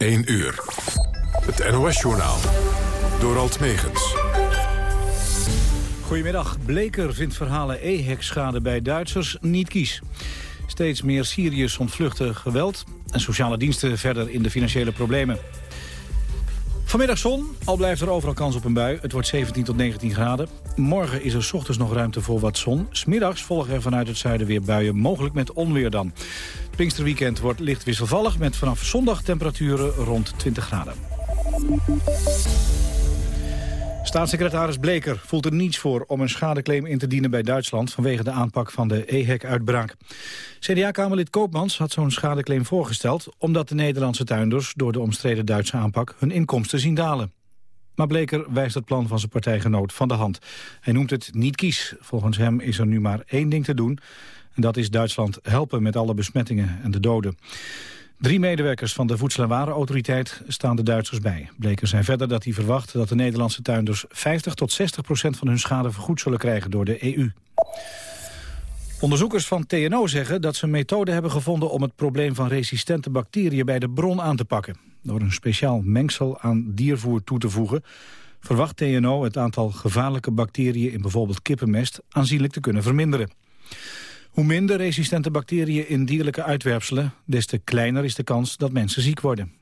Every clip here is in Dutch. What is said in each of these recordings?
1 uur. Het NOS-journaal. Door Alt Megens. Goedemiddag. Bleker vindt verhalen EHEC-schade bij Duitsers niet kies. Steeds meer Syriërs ontvluchten geweld... en sociale diensten verder in de financiële problemen. Vanmiddag zon, al blijft er overal kans op een bui. Het wordt 17 tot 19 graden. Morgen is er s ochtends nog ruimte voor wat zon. Smiddags volgen er vanuit het zuiden weer buien, mogelijk met onweer dan. Pinksterweekend wordt licht wisselvallig... met vanaf zondag temperaturen rond 20 graden. Staatssecretaris Bleker voelt er niets voor om een schadeclaim in te dienen bij Duitsland vanwege de aanpak van de EHEC-uitbraak. CDA-kamerlid Koopmans had zo'n schadeclaim voorgesteld omdat de Nederlandse tuinders door de omstreden Duitse aanpak hun inkomsten zien dalen. Maar Bleker wijst het plan van zijn partijgenoot van de hand. Hij noemt het niet kies. Volgens hem is er nu maar één ding te doen en dat is Duitsland helpen met alle besmettingen en de doden. Drie medewerkers van de Voedsel- en Warenautoriteit staan de Duitsers bij. Bleker zei verder dat hij verwacht dat de Nederlandse tuinders 50 tot 60 procent van hun schade vergoed zullen krijgen door de EU. Onderzoekers van TNO zeggen dat ze een methode hebben gevonden om het probleem van resistente bacteriën bij de bron aan te pakken. Door een speciaal mengsel aan diervoer toe te voegen verwacht TNO het aantal gevaarlijke bacteriën in bijvoorbeeld kippenmest aanzienlijk te kunnen verminderen. Hoe minder resistente bacteriën in dierlijke uitwerpselen... des te kleiner is de kans dat mensen ziek worden.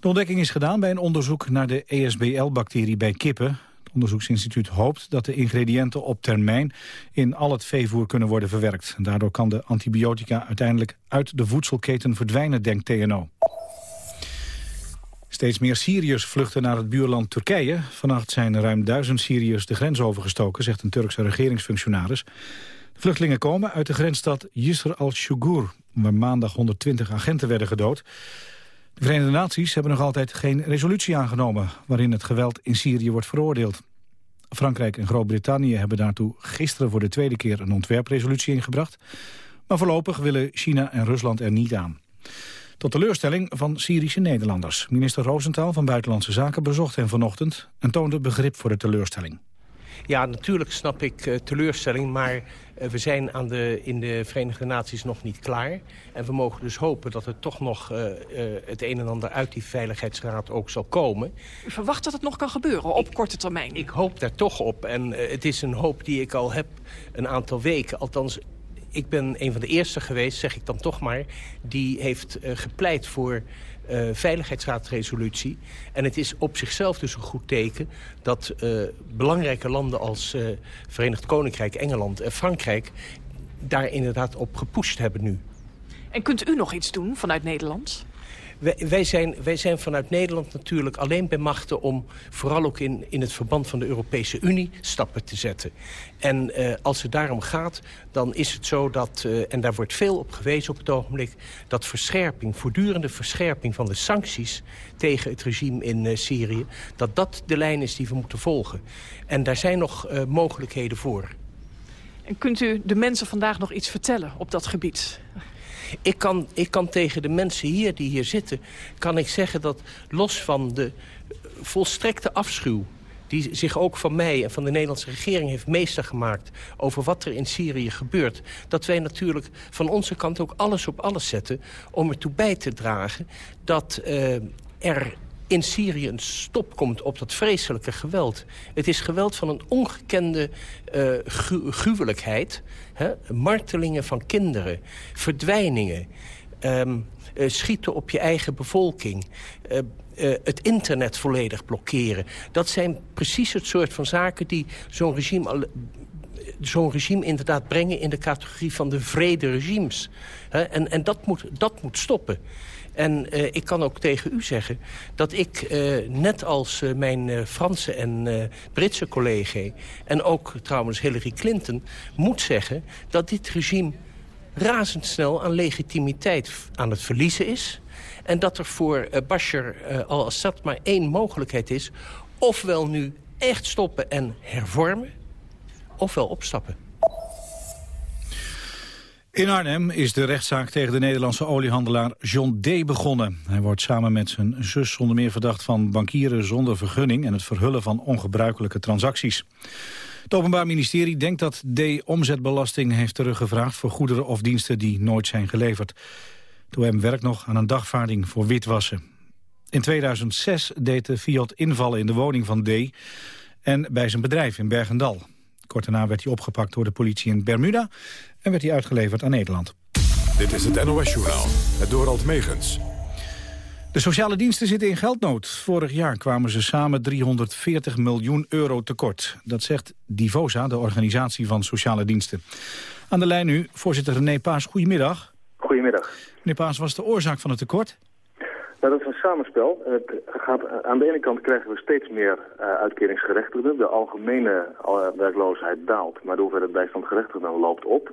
De ontdekking is gedaan bij een onderzoek naar de ESBL-bacterie bij kippen. Het onderzoeksinstituut hoopt dat de ingrediënten op termijn... in al het veevoer kunnen worden verwerkt. Daardoor kan de antibiotica uiteindelijk uit de voedselketen verdwijnen, denkt TNO. Steeds meer Syriërs vluchten naar het buurland Turkije. Vannacht zijn ruim duizend Syriërs de grens overgestoken, zegt een Turkse regeringsfunctionaris. Vluchtelingen komen uit de grensstad Yisr al-Shugur... waar maandag 120 agenten werden gedood. De Verenigde Naties hebben nog altijd geen resolutie aangenomen... waarin het geweld in Syrië wordt veroordeeld. Frankrijk en Groot-Brittannië hebben daartoe gisteren voor de tweede keer... een ontwerpresolutie ingebracht. Maar voorlopig willen China en Rusland er niet aan. Tot teleurstelling van Syrische Nederlanders. Minister Rosenthal van Buitenlandse Zaken bezocht hen vanochtend... en toonde begrip voor de teleurstelling. Ja, natuurlijk snap ik uh, teleurstelling, maar uh, we zijn aan de, in de Verenigde Naties nog niet klaar. En we mogen dus hopen dat er toch nog uh, het een en ander uit die Veiligheidsraad ook zal komen. U verwacht dat het nog kan gebeuren op korte termijn? Ik hoop daar toch op. En het is een hoop die ik al heb een aantal weken. Althans, ik ben een van de eerste geweest, zeg ik dan toch maar... die heeft gepleit voor uh, Veiligheidsraadresolutie. En het is op zichzelf dus een goed teken dat uh, belangrijke landen als uh, Verenigd Koninkrijk, Engeland en Frankrijk daar inderdaad op gepusht hebben nu. En kunt u nog iets doen vanuit Nederland? Wij, wij, zijn, wij zijn vanuit Nederland natuurlijk alleen bij machten... om vooral ook in, in het verband van de Europese Unie stappen te zetten. En uh, als het daarom gaat, dan is het zo dat... Uh, en daar wordt veel op gewezen op het ogenblik... dat verscherping, voortdurende verscherping van de sancties... tegen het regime in uh, Syrië... dat dat de lijn is die we moeten volgen. En daar zijn nog mogelijkheden voor. En kunt u de mensen vandaag nog iets vertellen op dat gebied? Ik kan, ik kan tegen de mensen hier die hier zitten... kan ik zeggen dat los van de volstrekte afschuw die zich ook van mij en van de Nederlandse regering heeft meester gemaakt... over wat er in Syrië gebeurt... dat wij natuurlijk van onze kant ook alles op alles zetten... om ertoe bij te dragen dat uh, er in Syrië een stop komt op dat vreselijke geweld. Het is geweld van een ongekende uh, gruwelijkheid. Hè? Martelingen van kinderen, verdwijningen... Um, uh, schieten op je eigen bevolking... Uh, het internet volledig blokkeren. Dat zijn precies het soort van zaken die zo'n regime regime inderdaad brengen in de categorie van de vrede regimes. En en dat, moet, dat moet stoppen. En uh, ik kan ook tegen u zeggen dat ik, uh, net als uh, mijn Franse en Britse collega... en ook trouwens Hillary Clinton, moet zeggen dat dit regime razendsnel aan legitimiteit aan het verliezen is. En dat er voor Bashar al-Assad maar één mogelijkheid is. Ofwel nu echt stoppen en hervormen, ofwel opstappen. In Arnhem is de rechtszaak tegen de Nederlandse oliehandelaar John D. begonnen. Hij wordt samen met zijn zus zonder meer verdacht van bankieren zonder vergunning... en het verhullen van ongebruikelijke transacties. Het Openbaar Ministerie denkt dat D. omzetbelasting heeft teruggevraagd... voor goederen of diensten die nooit zijn geleverd. Toen hem werkt nog aan een dagvaarding voor witwassen. In 2006 deed de Fiat invallen in de woning van D. en bij zijn bedrijf in Bergendal. Kort daarna werd hij opgepakt door de politie in Bermuda... en werd hij uitgeleverd aan Nederland. Dit is het NOS-journaal, het Dorald Megens. De sociale diensten zitten in geldnood. Vorig jaar kwamen ze samen 340 miljoen euro tekort. Dat zegt Divosa, de organisatie van sociale diensten. Aan de lijn nu, voorzitter René Paas. Goedemiddag. Goedemiddag. Meneer Paas, was de oorzaak van het tekort? Nou, dat is een samenspel. Het gaat, aan de ene kant krijgen we steeds meer uh, uitkeringsgerechtigden. De algemene uh, werkloosheid daalt, maar de hoeveelheid bijstandgerechtigden loopt op.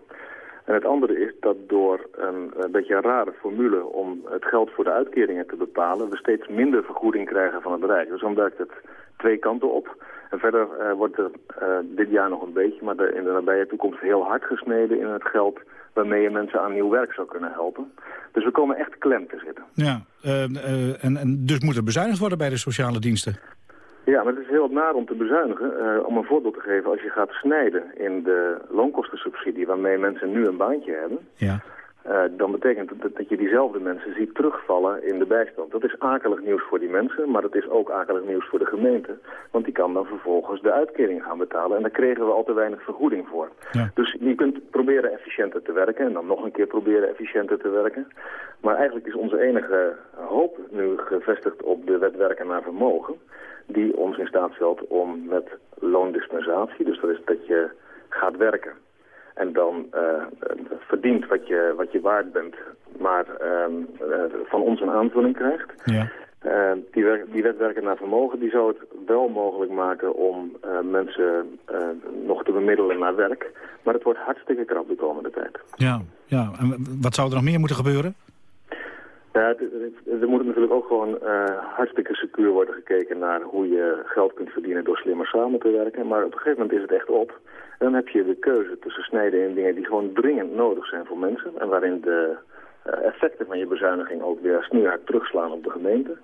En het andere is dat door een, beetje een rare formule om het geld voor de uitkeringen te bepalen... we steeds minder vergoeding krijgen van het Rijk. Dus dan werkt het twee kanten op. En verder wordt er dit jaar nog een beetje, maar in de nabije toekomst heel hard gesneden in het geld waarmee je mensen aan nieuw werk zou kunnen helpen. Dus we komen echt klem te zitten. Ja, uh, en, en dus moet er bezuinigd worden bij de sociale diensten? Ja, maar het is heel naar om te bezuinigen. Uh, om een voorbeeld te geven, als je gaat snijden in de loonkostensubsidie... waarmee mensen nu een baantje hebben... Ja. Uh, dan betekent dat dat je diezelfde mensen ziet terugvallen in de bijstand. Dat is akelig nieuws voor die mensen, maar dat is ook akelig nieuws voor de gemeente. Want die kan dan vervolgens de uitkering gaan betalen. En daar kregen we al te weinig vergoeding voor. Ja. Dus je kunt proberen efficiënter te werken en dan nog een keer proberen efficiënter te werken. Maar eigenlijk is onze enige hoop nu gevestigd op de wet werken naar vermogen die ons in staat stelt om met loondispensatie, dus dat is dat je gaat werken en dan uh, verdient wat je, wat je waard bent, maar uh, uh, van ons een aanvulling krijgt. Ja. die, die wet werken naar vermogen die zou het wel mogelijk maken om mensen nog te bemiddelen naar werk. Maar het wordt hartstikke krap de komende tijd. Ja, ja. en wat zou er nog meer moeten gebeuren? Ja, er moet natuurlijk ook gewoon hartstikke secuur worden gekeken naar hoe je geld kunt verdienen door slimmer samen te werken. Maar op een gegeven moment is het echt op. Dan heb je de keuze tussen snijden in dingen die gewoon dringend nodig zijn voor mensen. En waarin de uh, effecten van je bezuiniging ook weer snoeihard terugslaan op de gemeente.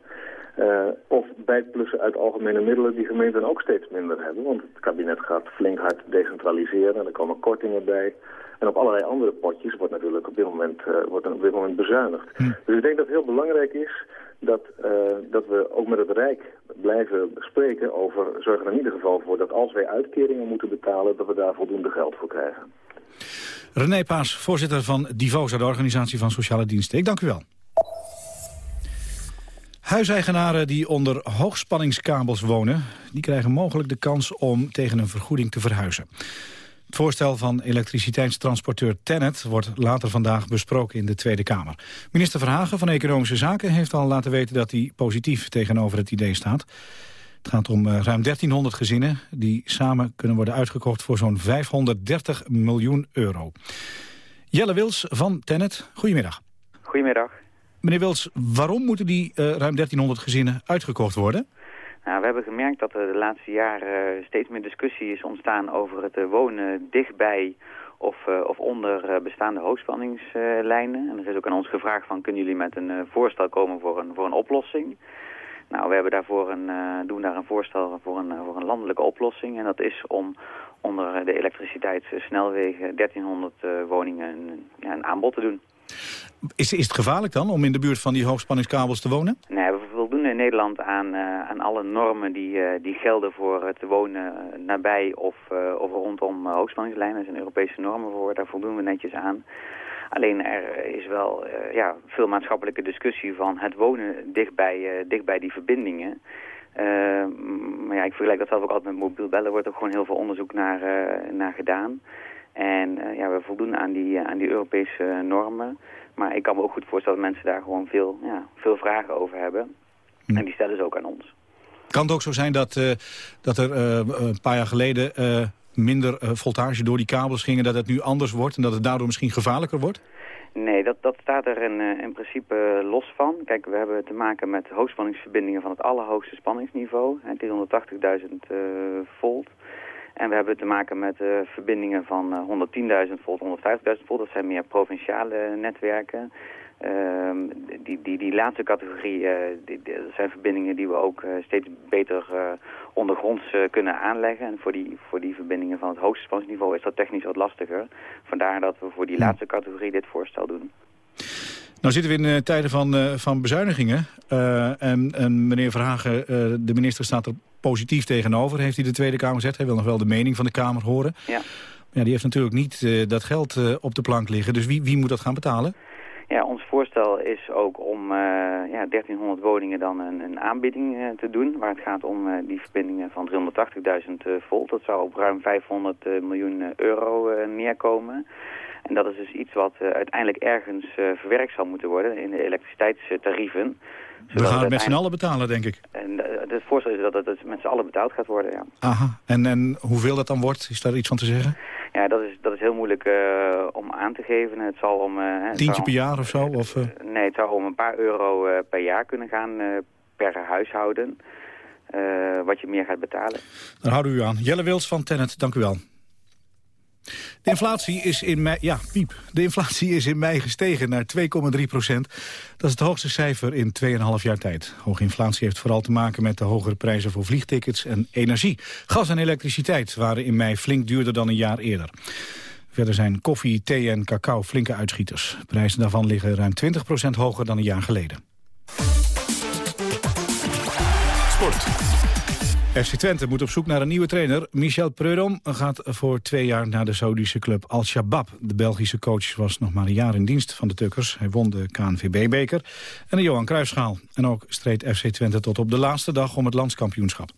Uh, of bijplussen uit algemene middelen die gemeenten ook steeds minder hebben. Want het kabinet gaat flink hard decentraliseren en er komen kortingen bij. En op allerlei andere potjes wordt natuurlijk op dit moment, uh, wordt op dit moment bezuinigd. Hm. Dus ik denk dat het heel belangrijk is dat, uh, dat we ook met het Rijk blijven spreken over... zorgen er in ieder geval voor dat als wij uitkeringen moeten betalen... dat we daar voldoende geld voor krijgen. René Paas, voorzitter van Divosa, de organisatie van sociale diensten. Ik dank u wel. Huiseigenaren die onder hoogspanningskabels wonen... die krijgen mogelijk de kans om tegen een vergoeding te verhuizen. Het voorstel van elektriciteitstransporteur Tennet wordt later vandaag besproken in de Tweede Kamer. Minister Verhagen van Economische Zaken heeft al laten weten dat hij positief tegenover het idee staat. Het gaat om ruim 1300 gezinnen die samen kunnen worden uitgekocht voor zo'n 530 miljoen euro. Jelle Wils van Tennet, goedemiddag. Goedemiddag. Meneer Wils, waarom moeten die uh, ruim 1300 gezinnen uitgekocht worden? Nou, we hebben gemerkt dat er de laatste jaren steeds meer discussie is ontstaan over het wonen dichtbij of, of onder bestaande hoogspanningslijnen. en er is ook aan ons gevraagd van kunnen jullie met een voorstel komen voor een, voor een oplossing. Nou, we hebben daarvoor een, doen daar een voorstel voor een, voor een landelijke oplossing. En dat is om onder de elektriciteitssnelwegen 1300 woningen ja, een aanbod te doen. Is, is het gevaarlijk dan om in de buurt van die hoogspanningskabels te wonen? Nee, we voldoen in Nederland aan, uh, aan alle normen die, uh, die gelden voor het wonen nabij of, of rondom hoogspanningslijnen. Er zijn Europese normen voor, daar voldoen we netjes aan. Alleen er is wel ja, veel maatschappelijke discussie van het wonen dichtbij, dichtbij die verbindingen. maar ja, ik vergelijk dat zelf ook altijd met mobiel bellen. Er wordt ook gewoon heel veel onderzoek naar, naar gedaan. En uh, ja, we voldoen aan die, uh, aan die Europese normen. Maar ik kan me ook goed voorstellen dat mensen daar gewoon veel, ja, veel vragen over hebben. Hm. En die stellen ze ook aan ons. Kan het ook zo zijn dat, dat er een paar jaar geleden minder voltage door die kabels gingen... dat het nu anders wordt en dat het daardoor misschien gevaarlijker wordt? Nee, dat, dat staat er in, in principe los van. Kijk, we hebben te maken met hoogspanningsverbindingen van het allerhoogste spanningsniveau. 380.000 volt. En we hebben te maken met uh, verbindingen van uh, 110.000 volt, 150.000 volt. Dat zijn meer provinciale netwerken. Uh, die, die, die laatste categorie, uh, die, die, dat zijn verbindingen die we ook steeds beter ondergronds kunnen aanleggen. En voor die, voor die verbindingen van het hoogste spanningsniveau is dat technisch wat lastiger. Vandaar dat we voor die laatste categorie dit voorstel doen. Nou zitten we in uh, tijden van, uh, van bezuinigingen. Uh, en, en, meneer Verhagen, de minister staat er positief tegenover, heeft hij de Tweede Kamer gezegd. Hij wil nog wel de mening van de Kamer horen. Ja. Ja, die heeft natuurlijk niet dat geld op de plank liggen. Dus wie, wie moet dat gaan betalen? Ja, ons voorstel is ook om ja, 1300 woningen dan een, een aanbieding te doen. Waar het gaat om die verbindingen van 380.000 volt. Dat zou op ruim 500 miljoen euro neerkomen. En dat is dus iets wat uh, uiteindelijk ergens uh, verwerkt zal moeten worden in de elektriciteitstarieven. We gaan het met z'n allen betalen, denk ik. En uh, het voorstel is dat het met z'n allen betaald gaat worden, ja. Aha, en, en hoeveel dat dan wordt? Is daar iets van te zeggen? Ja, dat is, dat is heel moeilijk om aan te geven. Het zal om... Tientje per jaar of zo? Of, Nee, het zou om een paar euro per jaar kunnen gaan per huishouden. wat je meer gaat betalen. Dan houden we u aan. Jelle Wils van Tennet, dank u wel. De inflatie is in mei, ja, piep. De inflatie is in mei gestegen naar 2,3 procent. Dat is het hoogste cijfer in 2,5 jaar tijd. Hoge inflatie heeft vooral te maken met de hogere prijzen voor vliegtickets en energie. Gas en elektriciteit waren in mei flink duurder dan een jaar eerder. Verder zijn koffie, thee en cacao flinke uitschieters. De prijzen daarvan liggen ruim 20 procent hoger dan een jaar geleden. Sport. FC Twente moet op zoek naar een nieuwe trainer. Michel Preudom gaat voor twee jaar naar de Saudische club Al-Shabaab. De Belgische coach was nog maar een jaar in dienst van de Tukkers. Hij won de KNVB-beker en de Johan Cruijffschaal. En ook streed FC Twente tot op de laatste dag om het landskampioenschap.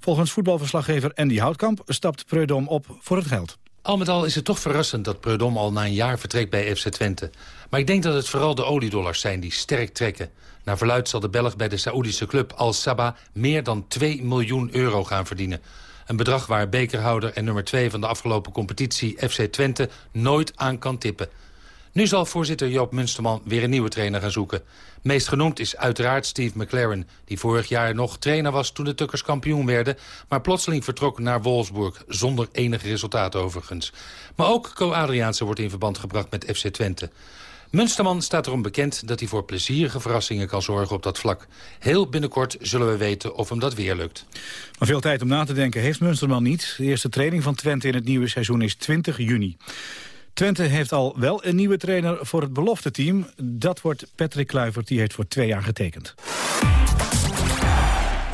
Volgens voetbalverslaggever Andy Houtkamp stapt Preudom op voor het geld. Al met al is het toch verrassend dat Preudom al na een jaar vertrekt bij FC Twente. Maar ik denk dat het vooral de oliedollars zijn die sterk trekken. Naar verluid zal de Belg bij de Saoedische club Al Sabah meer dan 2 miljoen euro gaan verdienen. Een bedrag waar bekerhouder en nummer 2 van de afgelopen competitie FC Twente nooit aan kan tippen. Nu zal voorzitter Joop Munsterman weer een nieuwe trainer gaan zoeken. Meest genoemd is uiteraard Steve McLaren... die vorig jaar nog trainer was toen de Tukkers kampioen werden... maar plotseling vertrok naar Wolfsburg, zonder enig resultaat overigens. Maar ook Co Adriaanse wordt in verband gebracht met FC Twente. Munsterman staat erom bekend dat hij voor plezierige verrassingen kan zorgen op dat vlak. Heel binnenkort zullen we weten of hem dat weer lukt. Maar veel tijd om na te denken heeft Munsterman niet. De eerste training van Twente in het nieuwe seizoen is 20 juni. Twente heeft al wel een nieuwe trainer voor het belofte team. Dat wordt Patrick Kluivert, die heeft voor twee jaar getekend.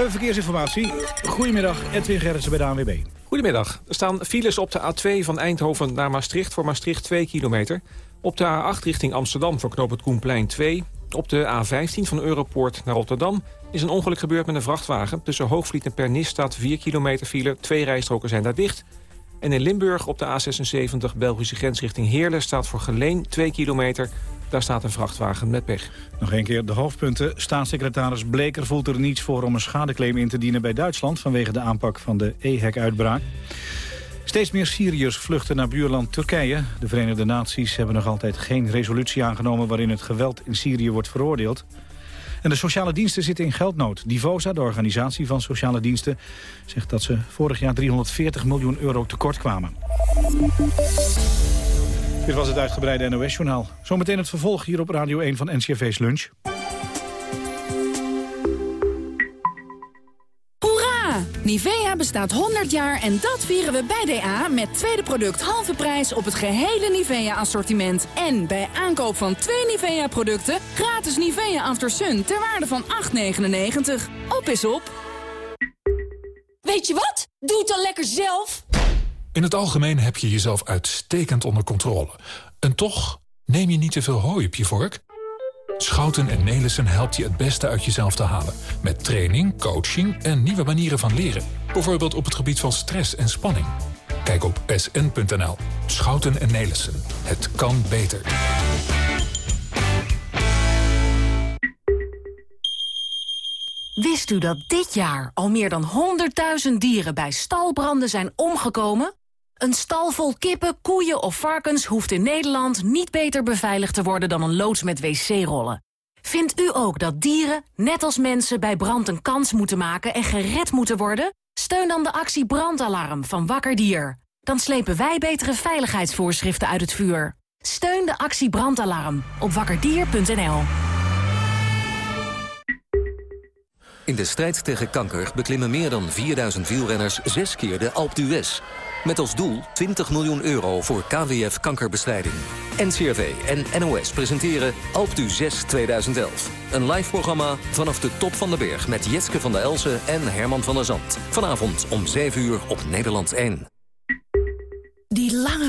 Verkeersinformatie. Goedemiddag, Edwin Gerritsen bij de ANWB. Goedemiddag. Er staan files op de A2 van Eindhoven naar Maastricht... voor Maastricht 2 kilometer. Op de A8 richting Amsterdam voor knoop het Koenplein 2. Op de A15 van Europoort naar Rotterdam is een ongeluk gebeurd met een vrachtwagen. Tussen Hoogvliet en Pernis staat 4 kilometer file. Twee rijstroken zijn daar dicht. En in Limburg op de A76 Belgische grens richting Heerlen... staat voor Geleen 2 kilometer. Daar staat een vrachtwagen met pech. Nog een keer de hoofdpunten. Staatssecretaris Bleker voelt er niets voor om een schadeclaim in te dienen bij Duitsland... vanwege de aanpak van de EHEC-uitbraak. Steeds meer Syriërs vluchten naar buurland Turkije. De Verenigde Naties hebben nog altijd geen resolutie aangenomen... waarin het geweld in Syrië wordt veroordeeld. En de sociale diensten zitten in geldnood. Divosa, de organisatie van sociale diensten, zegt dat ze vorig jaar 340 miljoen euro tekort kwamen. Dit was het uitgebreide NOS-journaal. Zometeen het vervolg hier op Radio 1 van NCRV's Lunch. Nivea bestaat 100 jaar en dat vieren we bij DA met tweede product halve prijs op het gehele Nivea-assortiment. En bij aankoop van twee Nivea-producten gratis Nivea After Sun ter waarde van 8,99. Op is op! Weet je wat? Doe het dan lekker zelf! In het algemeen heb je jezelf uitstekend onder controle. En toch neem je niet te veel hooi op je vork? Schouten en Nelissen helpt je het beste uit jezelf te halen. Met training, coaching en nieuwe manieren van leren. Bijvoorbeeld op het gebied van stress en spanning. Kijk op sn.nl. Schouten en Nelissen. Het kan beter. Wist u dat dit jaar al meer dan 100.000 dieren bij stalbranden zijn omgekomen? Een stal vol kippen, koeien of varkens hoeft in Nederland niet beter beveiligd te worden dan een loods met wc-rollen. Vindt u ook dat dieren, net als mensen, bij brand een kans moeten maken en gered moeten worden? Steun dan de actie Brandalarm van Wakker Dier. Dan slepen wij betere veiligheidsvoorschriften uit het vuur. Steun de actie Brandalarm op wakkerdier.nl. In de strijd tegen kanker beklimmen meer dan 4000 wielrenners zes keer de Alpe d'Huez. Met als doel 20 miljoen euro voor KWF kankerbestrijding. NCRV en NOS presenteren Alp du 6 2011. Een live programma vanaf de top van de berg met Jetske van der Elsen en Herman van der Zand. Vanavond om 7 uur op Nederland 1.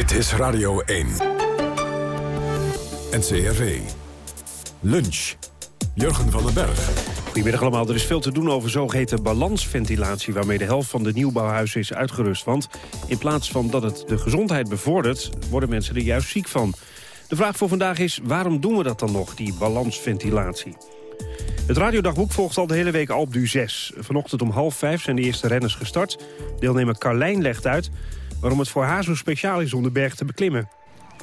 Dit is Radio 1. NCRV. Lunch. Jurgen van den Berg. Goedemiddag allemaal. Er is veel te doen over zogeheten balansventilatie... waarmee de helft van de nieuwbouwhuizen is uitgerust. Want in plaats van dat het de gezondheid bevordert... worden mensen er juist ziek van. De vraag voor vandaag is, waarom doen we dat dan nog, die balansventilatie? Het radiodagboek volgt al de hele week du 6. Vanochtend om half vijf zijn de eerste renners gestart. Deelnemer Carlijn legt uit waarom het voor haar zo speciaal is om de berg te beklimmen.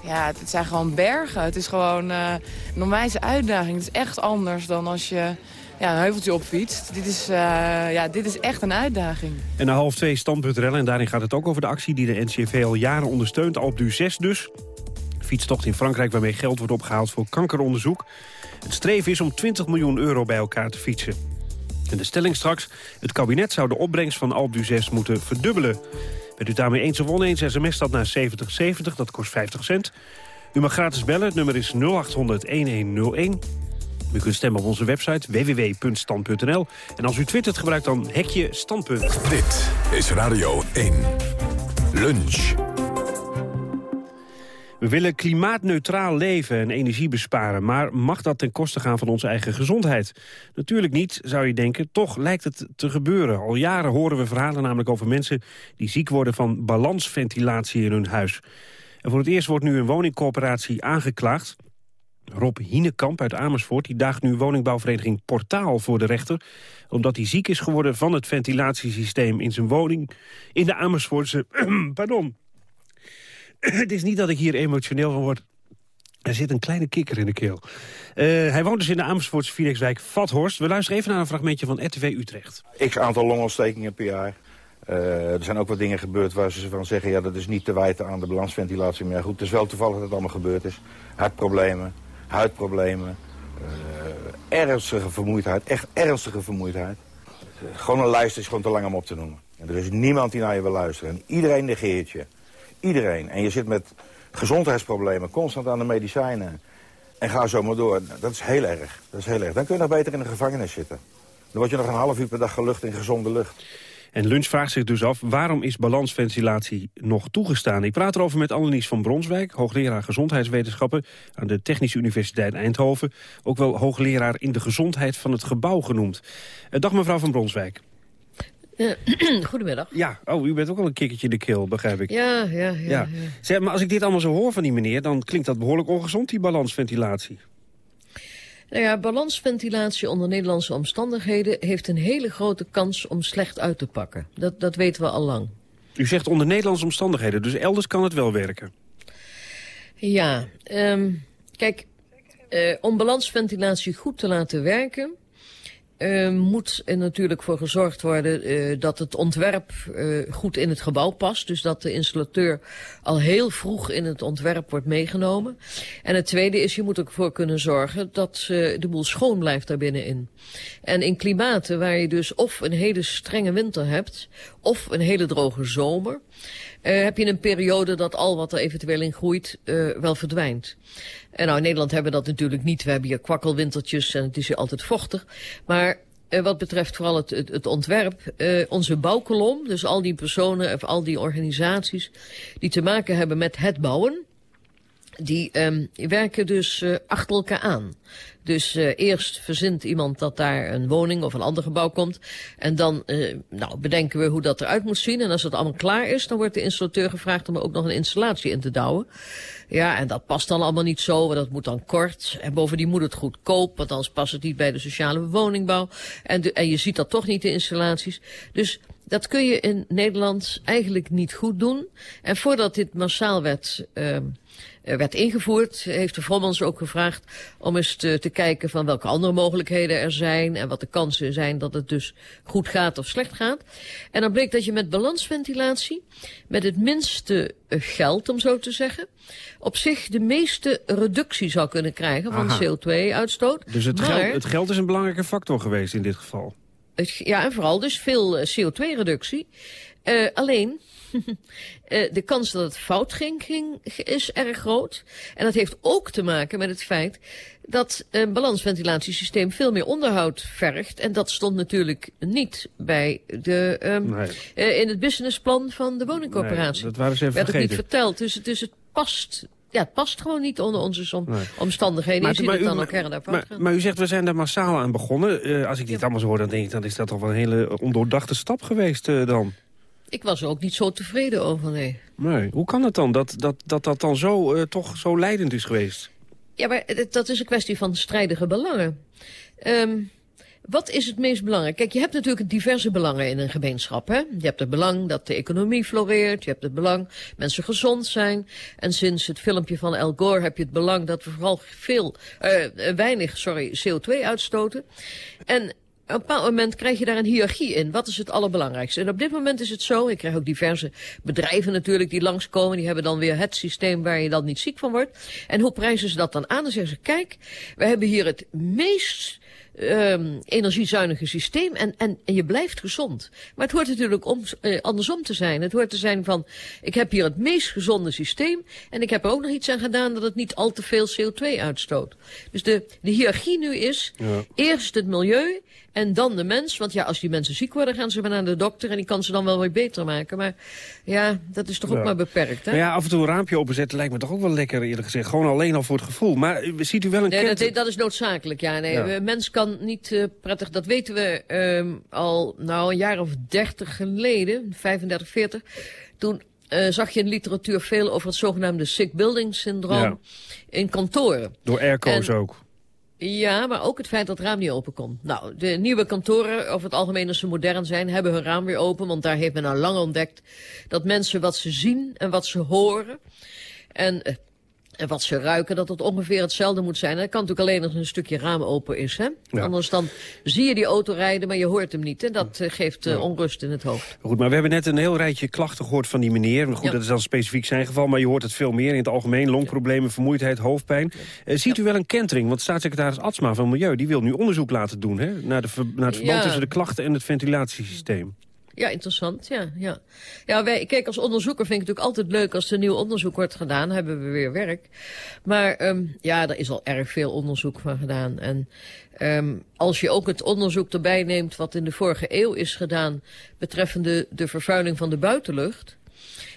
Ja, het zijn gewoon bergen. Het is gewoon uh, een onwijze uitdaging. Het is echt anders dan als je ja, een heuveltje opfietst. Dit is, uh, ja, dit is echt een uitdaging. En na half twee standpunt en daarin gaat het ook over de actie die de NCV al jaren ondersteunt. Alp du 6 dus. Fietstocht in Frankrijk waarmee geld wordt opgehaald voor kankeronderzoek. Het streven is om 20 miljoen euro bij elkaar te fietsen. En de stelling straks, het kabinet zou de opbrengst van Alp du 6 moeten verdubbelen. Bent u daarmee eens of oneens, sms dat naar 7070, dat kost 50 cent. U mag gratis bellen, het nummer is 0800-1101. U kunt stemmen op onze website www.stand.nl. En als u twittert, gebruikt dan hekje standpunt. Dit is Radio 1. Lunch. We willen klimaatneutraal leven en energie besparen... maar mag dat ten koste gaan van onze eigen gezondheid? Natuurlijk niet, zou je denken. Toch lijkt het te gebeuren. Al jaren horen we verhalen namelijk over mensen... die ziek worden van balansventilatie in hun huis. En voor het eerst wordt nu een woningcoöperatie aangeklaagd. Rob Hienekamp uit Amersfoort die daagt nu woningbouwvereniging Portaal voor de rechter... omdat hij ziek is geworden van het ventilatiesysteem in zijn woning... in de Amersfoortse... pardon, het is niet dat ik hier emotioneel van word. Er zit een kleine kikker in de keel. Uh, hij woont dus in de Amersfoortse Phoenixwijk Vathorst. We luisteren even naar een fragmentje van RTV Utrecht. X aantal longontstekingen per jaar. Uh, er zijn ook wat dingen gebeurd waar ze van zeggen... ja, dat is niet te wijten aan de balansventilatie. Maar goed, het is wel toevallig dat het allemaal gebeurd is. Hartproblemen, huidproblemen, uh, ernstige vermoeidheid. Echt ernstige vermoeidheid. gewoon een lijst is gewoon te lang om op te noemen. En er is niemand die naar je wil luisteren. En iedereen negeert je. Iedereen. En je zit met gezondheidsproblemen, constant aan de medicijnen. En ga zo maar door. Dat is heel erg. Dat is heel erg. Dan kun je nog beter in de gevangenis zitten. Dan word je nog een half uur per dag gelucht in gezonde lucht. En Lunch vraagt zich dus af, waarom is balansventilatie nog toegestaan? Ik praat erover met Annelies van Bronswijk, hoogleraar gezondheidswetenschappen aan de Technische Universiteit Eindhoven. Ook wel hoogleraar in de gezondheid van het gebouw genoemd. Eh, dag mevrouw van Bronswijk. goedemiddag. Ja, oh, u bent ook al een kikkertje in de keel, begrijp ik. Ja, ja, ja. ja. ja. Zeg, maar als ik dit allemaal zo hoor van die meneer... dan klinkt dat behoorlijk ongezond, die balansventilatie. Nou ja, balansventilatie onder Nederlandse omstandigheden... heeft een hele grote kans om slecht uit te pakken. Dat, dat weten we al lang. U zegt onder Nederlandse omstandigheden, dus elders kan het wel werken. Ja, um, kijk, uh, om balansventilatie goed te laten werken... Uh, moet er natuurlijk voor gezorgd worden uh, dat het ontwerp uh, goed in het gebouw past. Dus dat de installateur al heel vroeg in het ontwerp wordt meegenomen. En het tweede is, je moet ervoor kunnen zorgen dat de boel schoon blijft daar binnenin. En in klimaten waar je dus of een hele strenge winter hebt, of een hele droge zomer... Uh, heb je een periode dat al wat er eventueel in groeit uh, wel verdwijnt. En nou, in Nederland hebben we dat natuurlijk niet. We hebben hier kwakkelwintertjes en het is hier altijd vochtig. Maar uh, wat betreft vooral het, het, het ontwerp, uh, onze bouwkolom, dus al die personen of al die organisaties die te maken hebben met het bouwen, die um, werken dus uh, achter elkaar aan. Dus uh, eerst verzint iemand dat daar een woning of een ander gebouw komt. En dan uh, nou, bedenken we hoe dat eruit moet zien. En als het allemaal klaar is, dan wordt de installateur gevraagd om er ook nog een installatie in te douwen. Ja, en dat past dan allemaal niet zo, want dat moet dan kort. En bovendien moet het goedkoop, want anders past het niet bij de sociale woningbouw. En, en je ziet dat toch niet, de installaties. Dus dat kun je in Nederland eigenlijk niet goed doen. En voordat dit massaal werd, uh, werd ingevoerd, heeft de Vrommans ook gevraagd om eens te, te, kijken van welke andere mogelijkheden er zijn en wat de kansen zijn dat het dus goed gaat of slecht gaat. En dan bleek dat je met balansventilatie, met het minste eh, geld om zo te zeggen, op zich de meeste reductie zou kunnen krijgen van CO2-uitstoot. Dus het, maar, geld, het geld is een belangrijke factor geweest in dit geval? Het, ja, en vooral dus veel CO2-reductie. Uh, alleen, de kans dat het fout ging, ging, is erg groot. En dat heeft ook te maken met het feit dat een balansventilatiesysteem veel meer onderhoud vergt. En dat stond natuurlijk niet bij de, um, nee. uh, in het businessplan van de woningcorporatie. Nee, dat waren ze even Werd vergeten. het niet verteld. Dus, dus het past ja, het past gewoon niet onder onze nee. omstandigheden. Maar, je ziet het dan ook her en maar, maar, u zegt, we zijn daar massaal aan begonnen. Uh, als ik dit ja. allemaal zo hoor, dan denk ik, dan is dat toch wel een hele ondoordachte stap geweest uh, dan. Ik was er ook niet zo tevreden over, nee. Nee, hoe kan het dan dat dat, dat, dat dan zo, uh, toch zo leidend is geweest? Ja, maar dat is een kwestie van strijdige belangen. Um, wat is het meest belangrijk? Kijk, je hebt natuurlijk diverse belangen in een gemeenschap. Hè? Je hebt het belang dat de economie floreert. Je hebt het belang mensen gezond zijn. En sinds het filmpje van Al Gore heb je het belang dat we vooral veel, uh, weinig sorry, CO2 uitstoten. En op een bepaald moment krijg je daar een hiërarchie in. Wat is het allerbelangrijkste? En op dit moment is het zo, ik krijg ook diverse bedrijven natuurlijk die langskomen. Die hebben dan weer het systeem waar je dan niet ziek van wordt. En hoe prijzen ze dat dan aan? Dan zeggen ze, kijk, we hebben hier het meest um, energiezuinige systeem en, en, en je blijft gezond. Maar het hoort natuurlijk om, uh, andersom te zijn. Het hoort te zijn van, ik heb hier het meest gezonde systeem en ik heb er ook nog iets aan gedaan dat het niet al te veel CO2 uitstoot. Dus de, de hiërarchie nu is, ja. eerst het milieu en dan de mens. Want ja, als die mensen ziek worden, gaan ze weer naar de dokter en die kan ze dan wel weer beter maken. Maar ja, dat is toch ja. ook maar beperkt, hè? Maar ja, af en toe een raampje openzetten lijkt me toch ook wel lekker, eerlijk gezegd. Gewoon alleen al voor het gevoel. Maar ziet u wel een nee, dat, dat, is noodzakelijk, ja. Nee, ja. mens kan niet uh, prettig, dat weten we um, al nou een jaar of dertig geleden, 35, 40. Toen uh, zag je in literatuur veel over het zogenaamde sick building syndroom ja. in kantoren. Door airco's en, ook. Ja, maar ook het feit dat het raam niet open kon. Nou, de nieuwe kantoren, over het algemeen als ze modern zijn, hebben hun raam weer open. Want daar heeft men al lang ontdekt dat mensen wat ze zien en wat ze horen... en en wat ze ruiken, dat het ongeveer hetzelfde moet zijn. En dat kan natuurlijk alleen als een stukje raam open is. Hè? Ja. Anders dan zie je die auto rijden, maar je hoort hem niet. En dat uh, geeft ja. onrust in het hoofd. Goed, maar we hebben net een heel rijtje klachten gehoord van die meneer. Goed, ja. dat is dan specifiek zijn geval, maar je hoort het veel meer in het algemeen. Longproblemen, vermoeidheid, hoofdpijn. Uh, ziet u wel een kentering? Want staatssecretaris Atsma van Milieu, die wil nu onderzoek laten doen... Hè? Naar, de, naar het verband tussen de klachten en het ventilatiesysteem. Ja, interessant. Ja, ja. ja wij, kijk, als onderzoeker vind ik het natuurlijk altijd leuk als er nieuw onderzoek wordt gedaan. hebben we weer werk. Maar um, ja, er is al erg veel onderzoek van gedaan. En um, als je ook het onderzoek erbij neemt wat in de vorige eeuw is gedaan... betreffende de vervuiling van de buitenlucht...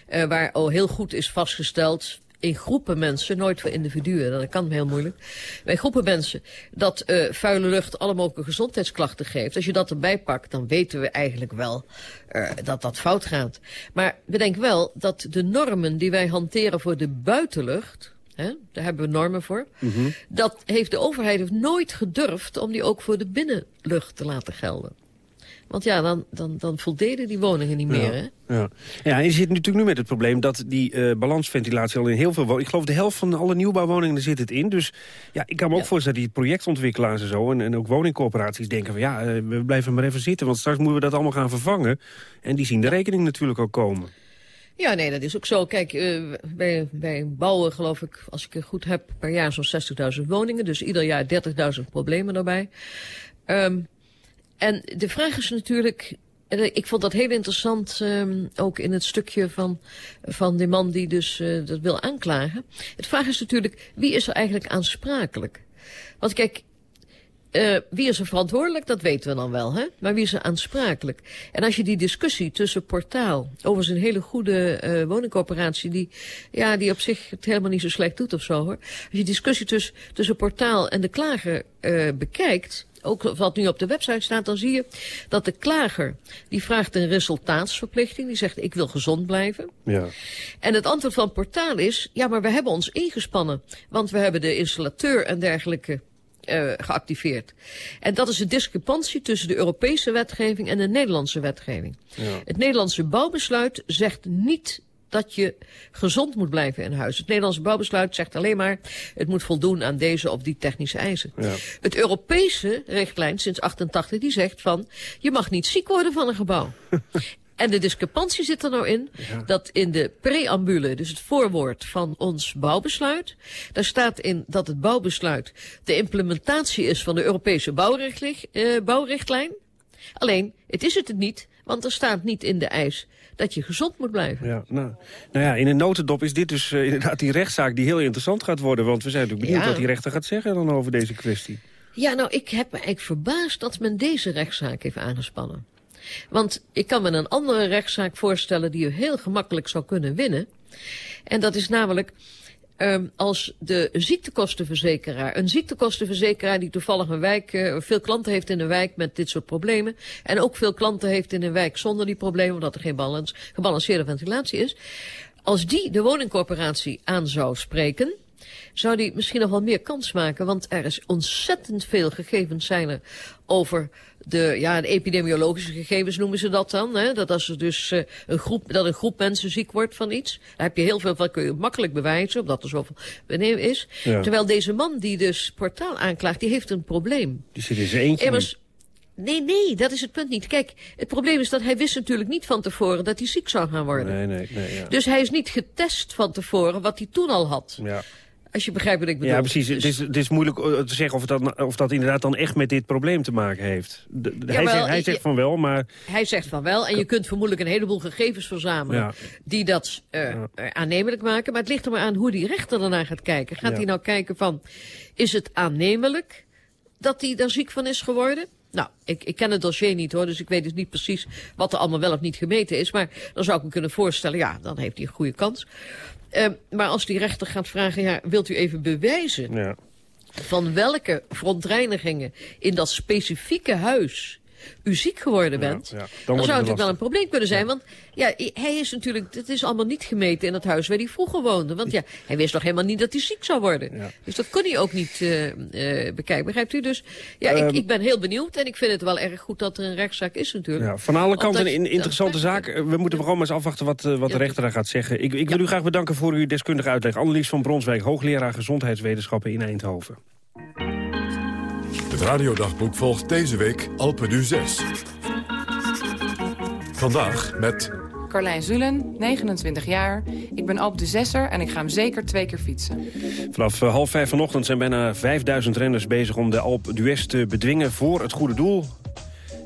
Uh, waar al heel goed is vastgesteld in groepen mensen, nooit voor individuen, dat kan heel moeilijk. Bij groepen mensen, dat uh, vuile lucht alle mogelijke gezondheidsklachten geeft. Als je dat erbij pakt, dan weten we eigenlijk wel uh, dat dat fout gaat. Maar bedenk wel dat de normen die wij hanteren voor de buitenlucht... Hè, daar hebben we normen voor. Mm -hmm. Dat heeft de overheid nooit gedurfd om die ook voor de binnenlucht te laten gelden. Want ja, dan, dan, dan voldeden die woningen niet meer, ja, hè? Ja. ja, en je zit natuurlijk nu met het probleem dat die uh, balansventilatie al in heel veel woningen... Ik geloof de helft van alle nieuwbouwwoningen zit het in. Dus ja, ik kan me ook voorstellen dat die projectontwikkelaars en zo... En, en ook woningcorporaties denken van ja, uh, we blijven maar even zitten... want straks moeten we dat allemaal gaan vervangen. En die zien de rekening natuurlijk ook komen. Ja, nee, dat is ook zo. Kijk, uh, wij, wij bouwen, geloof ik, als ik het goed heb, per jaar zo'n 60.000 woningen. Dus ieder jaar 30.000 problemen daarbij. Um, en de vraag is natuurlijk, ik vond dat heel interessant, um, ook in het stukje van, van die man die dus uh, dat wil aanklagen. Het vraag is natuurlijk, wie is er eigenlijk aansprakelijk? Want kijk, uh, wie is er verantwoordelijk, dat weten we dan wel, hè? Maar wie is er aansprakelijk? En als je die discussie tussen Portaal, overigens een hele goede uh, woningcorporatie... Die, ja, die op zich het helemaal niet zo slecht doet of zo, hoor. Als je die discussie tussen, tussen Portaal en de klager uh, bekijkt ook wat nu op de website staat, dan zie je dat de klager, die vraagt een resultaatsverplichting. Die zegt, ik wil gezond blijven. Ja. En het antwoord van Portaal is, ja, maar we hebben ons ingespannen. Want we hebben de installateur en dergelijke uh, geactiveerd. En dat is de discrepantie tussen de Europese wetgeving en de Nederlandse wetgeving. Ja. Het Nederlandse bouwbesluit zegt niet dat je gezond moet blijven in huis. Het Nederlandse bouwbesluit zegt alleen maar... het moet voldoen aan deze of die technische eisen. Ja. Het Europese richtlijn sinds 88 die zegt van... je mag niet ziek worden van een gebouw. En de discrepantie zit er nou in ja. dat in de preambule, dus het voorwoord van ons bouwbesluit, daar staat in dat het bouwbesluit de implementatie is van de Europese uh, bouwrichtlijn. Alleen, het is het niet, want er staat niet in de eis dat je gezond moet blijven. Ja, nou, nou ja, in een notendop is dit dus uh, inderdaad die rechtszaak die heel interessant gaat worden. Want we zijn natuurlijk benieuwd ja. wat die rechter gaat zeggen dan over deze kwestie. Ja, nou, ik heb me eigenlijk verbaasd dat men deze rechtszaak heeft aangespannen. Want ik kan me een andere rechtszaak voorstellen die u heel gemakkelijk zou kunnen winnen. En dat is namelijk um, als de ziektekostenverzekeraar, een ziektekostenverzekeraar die toevallig een wijk, uh, veel klanten heeft in een wijk met dit soort problemen. En ook veel klanten heeft in een wijk zonder die problemen, omdat er geen gebalanceerde ventilatie is. Als die de woningcorporatie aan zou spreken, zou die misschien nog wel meer kans maken. Want er is ontzettend veel gegevens zijn er over de, ja, de epidemiologische gegevens noemen ze dat dan. Hè? Dat als er dus uh, een groep, dat een groep mensen ziek wordt van iets. Daar heb je heel veel van, kun je makkelijk bewijzen, omdat er zoveel benemen is. Ja. Terwijl deze man die dus portaal aanklaagt, die heeft een probleem. Zit in zijn eentje. Immers, Nee, nee, dat is het punt niet. Kijk, het probleem is dat hij wist natuurlijk niet van tevoren dat hij ziek zou gaan worden. Nee, nee, nee. Ja. Dus hij is niet getest van tevoren wat hij toen al had. Ja. Als je begrijpt wat ik bedoel. Ja, precies. Dus... Het, is, het is moeilijk eh, te zeggen of dat, of dat inderdaad dan echt met dit probleem te maken heeft. De, de, hij, zegt, hij zegt van wel, maar... Hij zegt van wel. En je kunt vermoedelijk een heleboel gegevens verzamelen... Ja. die dat uh, ja. aannemelijk maken. Maar het ligt er maar aan hoe die rechter daarna gaat kijken. Gaat hij nou kijken van... is het aannemelijk dat hij daar ziek van is geworden? Nou, ik, ik ken het dossier niet hoor, dus ik weet dus niet precies wat er allemaal wel of niet gemeten is. Maar dan zou ik me kunnen voorstellen, ja, dan heeft hij een goede kans. Uh, maar als die rechter gaat vragen, ja, wilt u even bewijzen... Ja. van welke verontreinigingen in dat specifieke huis u ziek geworden bent, ja, ja. dan, dan zou het natuurlijk wel een probleem kunnen zijn. Want ja, hij is natuurlijk, het is allemaal niet gemeten in het huis waar hij vroeger woonde. Want ja, hij wist nog helemaal niet dat hij ziek zou worden. Dus dat kon hij ook niet uh, uh, bekijken, begrijpt u? Dus ja, um, ik, ik, ben heel benieuwd en ik vind het wel erg goed dat er een rechtszaak is natuurlijk. Ja, van alle kanten een interessante zaak. We moeten gewoon maar eens afwachten wat, uh, wat de rechter daar gaat zeggen. Ik, ik wil u graag bedanken voor uw deskundige uitleg. Annelies van Bronswijk, hoogleraar gezondheidswetenschappen in Eindhoven. Het radiodagboek volgt deze week Alpe du 6. Vandaag met... Carlijn Zulen, 29 jaar. Ik ben Alpe de Zesser en ik ga hem zeker twee keer fietsen. Vanaf uh, half vijf vanochtend zijn bijna 5000 renners bezig om de Alpe d'Huez te bedwingen voor het goede doel.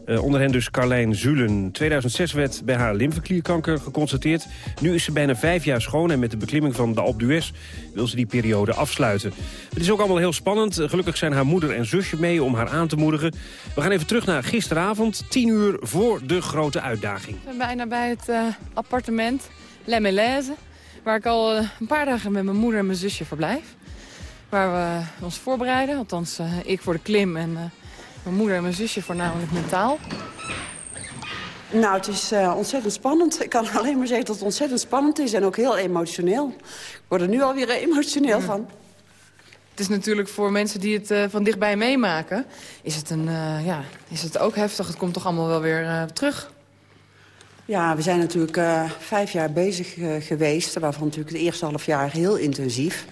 Uh, onder hen dus Carlijn Zulen. 2006 werd bij haar lymfeklierkanker geconstateerd. Nu is ze bijna vijf jaar schoon en met de beklimming van de Alpe wil ze die periode afsluiten. Het is ook allemaal heel spannend. Gelukkig zijn haar moeder en zusje mee om haar aan te moedigen. We gaan even terug naar gisteravond, 10 uur voor de grote uitdaging. We zijn bijna bij het uh, appartement La Melaise, waar ik al uh, een paar dagen met mijn moeder en mijn zusje verblijf. Waar we ons voorbereiden, althans ik voor de klim en mijn moeder en mijn zusje voornamelijk mentaal. Nou, het is uh, ontzettend spannend. Ik kan alleen maar zeggen dat het ontzettend spannend is en ook heel emotioneel. Ik word er nu alweer emotioneel ja. van. Het is natuurlijk voor mensen die het uh, van dichtbij meemaken... Is het, een, uh, ja, is het ook heftig. Het komt toch allemaal wel weer terug. Ja, we zijn natuurlijk vijf jaar bezig geweest. Waarvan natuurlijk het eerste half jaar heel intensief.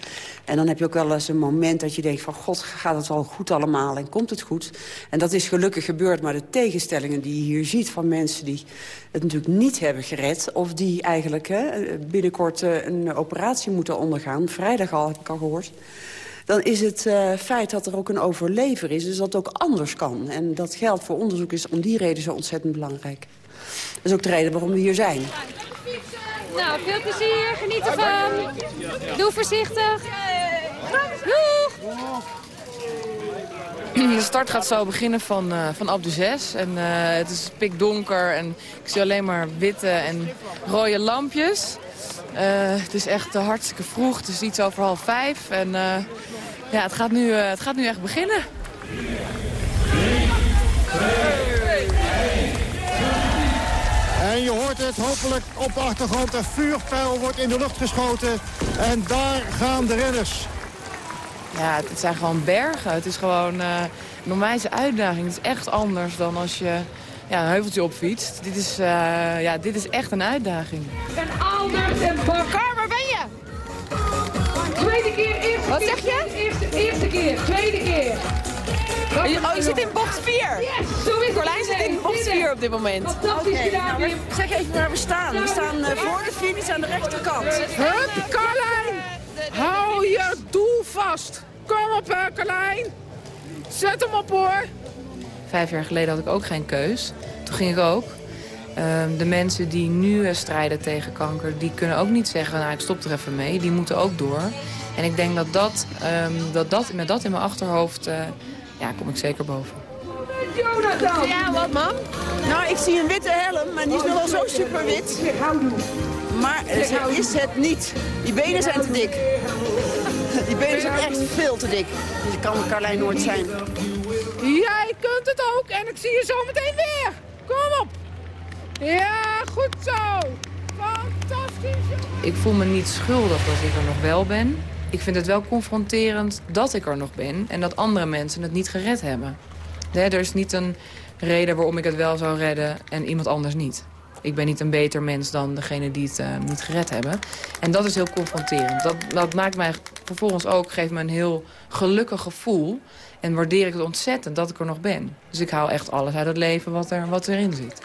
En dan heb je ook wel eens een moment dat je denkt van... god, gaat het wel goed allemaal en komt het goed? En dat is gelukkig gebeurd, maar de tegenstellingen die je hier ziet... van mensen die het natuurlijk niet hebben gered... of die eigenlijk binnenkort een operatie moeten ondergaan... vrijdag al, heb ik al gehoord dan is het feit dat er ook een overlever is, dus dat het ook anders kan. En dat geldt voor onderzoek is om die reden zo ontzettend belangrijk. Dat is ook de reden waarom we hier zijn. Nou, veel plezier, geniet ervan. Doe voorzichtig. Doeg! De start gaat zo beginnen van, uh, van Abdu 6. En uh, het is pikdonker en ik zie alleen maar witte en rode lampjes. Uh, het is echt hartstikke vroeg, het is iets over half vijf. En ja, het gaat, nu, het gaat nu echt beginnen. En je hoort het hopelijk op de achtergrond. Een vuurpijl wordt in de lucht geschoten. En daar gaan de renners. Ja, het zijn gewoon bergen. Het is gewoon uh, een onwijze uitdaging. Het is echt anders dan als je ja, een heuveltje opfietst. Dit is, uh, ja, dit is echt een uitdaging. Ik ben Aldert en Bakkar, waar ben je? Tweede keer, eerste Wat keer. zeg je? Eerste, eerste keer, tweede keer. Oh, je zit in bocht 4. Yes, op dit moment. Fantastisch Oké, gedaan. nou, zeg even waar we staan. We staan uh, voor de finish aan de rechterkant. Hup, Carlijn. Hou je doel vast. Kom op, hè, Carlijn. Zet hem op, hoor. Vijf jaar geleden had ik ook geen keus. Toen ging ik ook. Um, de mensen die nu strijden tegen kanker, die kunnen ook niet zeggen... nou, ik stop er even mee. Die moeten ook door. En ik denk dat, dat, um, dat, dat met dat in mijn achterhoofd... Uh, ja, kom ik zeker boven. Jonathan. Ja, wat mam? Nou, ik zie een witte helm, maar die is nog wel zo super wit. Maar ze is het niet. Die benen zijn te dik. Die benen zijn echt veel te dik. Dus ik kan Carlijn nooit zijn. Jij kunt het ook en ik zie je zo meteen weer. Kom op. Ja, goed zo. Fantastisch. Ik voel me niet schuldig dat ik er nog wel ben. Ik vind het wel confronterend dat ik er nog ben en dat andere mensen het niet gered hebben. Nee, er is niet een reden waarom ik het wel zou redden en iemand anders niet. Ik ben niet een beter mens dan degene die het uh, niet gered hebben. En dat is heel confronterend. Dat, dat maakt mij vervolgens ook, geeft me een heel gelukkig gevoel. En waardeer ik het ontzettend dat ik er nog ben. Dus ik haal echt alles uit het leven wat, er, wat erin zit.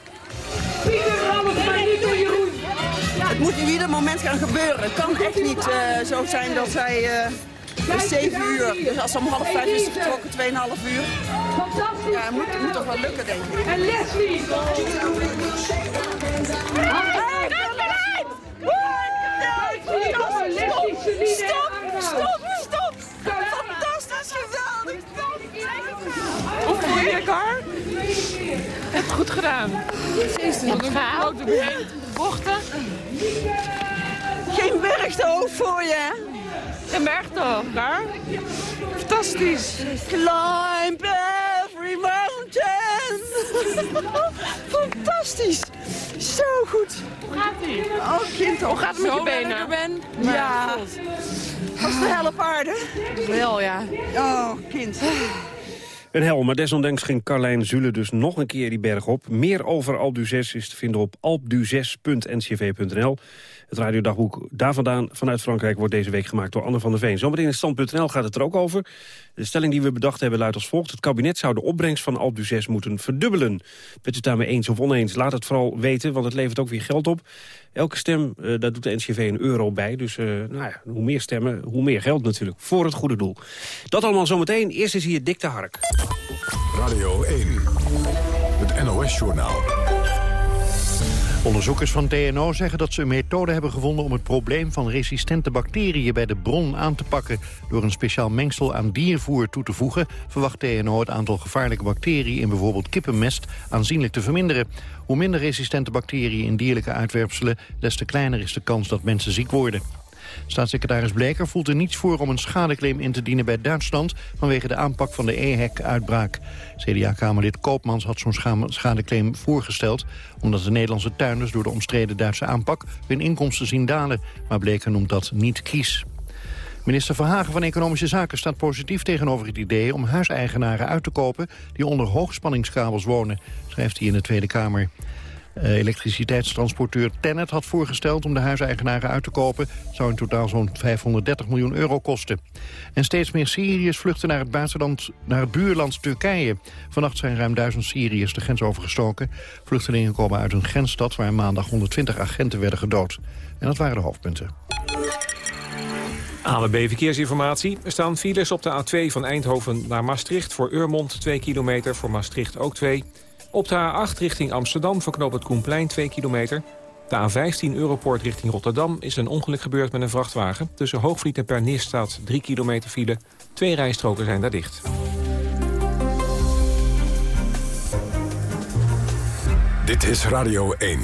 Het moet in ieder moment gaan gebeuren. Het kan echt niet uh, zo zijn dat zij uh, 7 uur, dus als ze om half vijf is vertrokken, 2,5 uur. Ja, het moet, het moet toch wel lukken, denk ik. En Leslie! Stop, stop, stop! Fantastisch, geweldig! Hoe voel je je, Kar? Heb goed gedaan. Jezus, wat een grote bochten. Geen berg te hoog voor je, hè? Berg hoog, Kar. Fantastisch. Climb every mountain. Fantastisch. Zo goed. Hoe gaat ie? Oh, kind. Hoe gaat het met je benen? Ik ben. Ja. Als de helle paarden. Wel, ja. Oh, kind. Een hel, maar desondanks ging Carlijn Zule dus nog een keer die berg op. Meer over Alpe is te vinden op alpdu6.ncv.nl. Het radiodagboek daar vandaan vanuit Frankrijk wordt deze week gemaakt door Anne van der Veen. Zometeen in stand.nl gaat het er ook over. De stelling die we bedacht hebben luidt als volgt. Het kabinet zou de opbrengst van Alpe d'Huez moeten verdubbelen. Bent u het daarmee eens of oneens? Laat het vooral weten, want het levert ook weer geld op. Elke stem, uh, daar doet de NCV een euro bij. Dus uh, nou ja, hoe meer stemmen, hoe meer geld natuurlijk. Voor het goede doel. Dat allemaal zometeen. Eerst is hier Dick de Hark. Radio 1, het NOS-journaal. Onderzoekers van TNO zeggen dat ze een methode hebben gevonden om het probleem van resistente bacteriën bij de bron aan te pakken. Door een speciaal mengsel aan diervoer toe te voegen verwacht TNO het aantal gevaarlijke bacteriën in bijvoorbeeld kippenmest aanzienlijk te verminderen. Hoe minder resistente bacteriën in dierlijke uitwerpselen, des te kleiner is de kans dat mensen ziek worden. Staatssecretaris Bleker voelt er niets voor om een schadeclaim in te dienen bij Duitsland vanwege de aanpak van de EHEC-uitbraak. CDA-kamerlid Koopmans had zo'n schadeclaim voorgesteld omdat de Nederlandse tuinders door de omstreden Duitse aanpak hun inkomsten zien dalen. Maar Bleker noemt dat niet kies. Minister Verhagen van Economische Zaken staat positief tegenover het idee om huiseigenaren uit te kopen die onder hoogspanningskabels wonen, schrijft hij in de Tweede Kamer. Uh, elektriciteitstransporteur Tennet had voorgesteld om de huiseigenaren uit te kopen. zou in totaal zo'n 530 miljoen euro kosten. En steeds meer Syriërs vluchten naar het, buitenland, naar het buurland Turkije. Vannacht zijn ruim duizend Syriërs de grens overgestoken. Vluchtelingen komen uit een grensstad waar maandag 120 agenten werden gedood. En dat waren de hoofdpunten. ANWB Verkeersinformatie. Er staan files op de A2 van Eindhoven naar Maastricht. Voor Urmond 2 kilometer, voor Maastricht ook 2 op de A8 richting Amsterdam voor knoop het Koenplein 2 kilometer. De A15 Europoort richting Rotterdam is een ongeluk gebeurd met een vrachtwagen. Tussen Hoogvliet en Pernis staat 3 kilometer file. Twee rijstroken zijn daar dicht. Dit is Radio 1.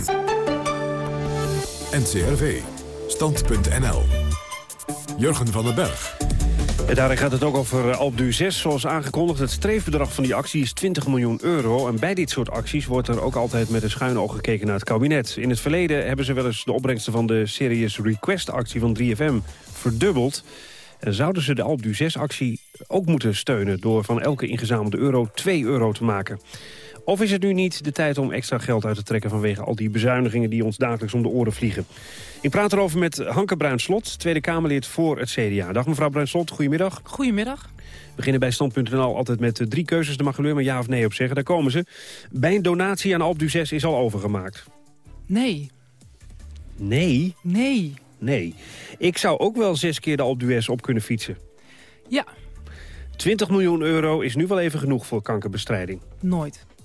NCRV. Stand.nl. Jurgen van den Berg. En daarin gaat het ook over Alpe 6. Zoals aangekondigd, het streefbedrag van die actie is 20 miljoen euro. En bij dit soort acties wordt er ook altijd met een schuin oog gekeken naar het kabinet. In het verleden hebben ze wel eens de opbrengsten van de Serious Request actie van 3FM verdubbeld. En zouden ze de Alp du 6-actie ook moeten steunen... door van elke ingezamelde euro 2 euro te maken. Of is het nu niet de tijd om extra geld uit te trekken... vanwege al die bezuinigingen die ons dagelijks om de oren vliegen? Ik praat erover met Hanke Bruinslot, Tweede Kamerlid voor het CDA. Dag mevrouw Bruinslot, goedemiddag. Goedemiddag. We beginnen bij Stand.nl altijd met eh, drie keuzes. Daar mag u maar ja of nee op zeggen. Daar komen ze. Bij een donatie aan Alp du 6 is al overgemaakt. Nee. Nee? Nee. Nee. Ik zou ook wel zes keer de Alp du 6 op kunnen fietsen. Ja. 20 miljoen euro is nu wel even genoeg voor kankerbestrijding. Nooit.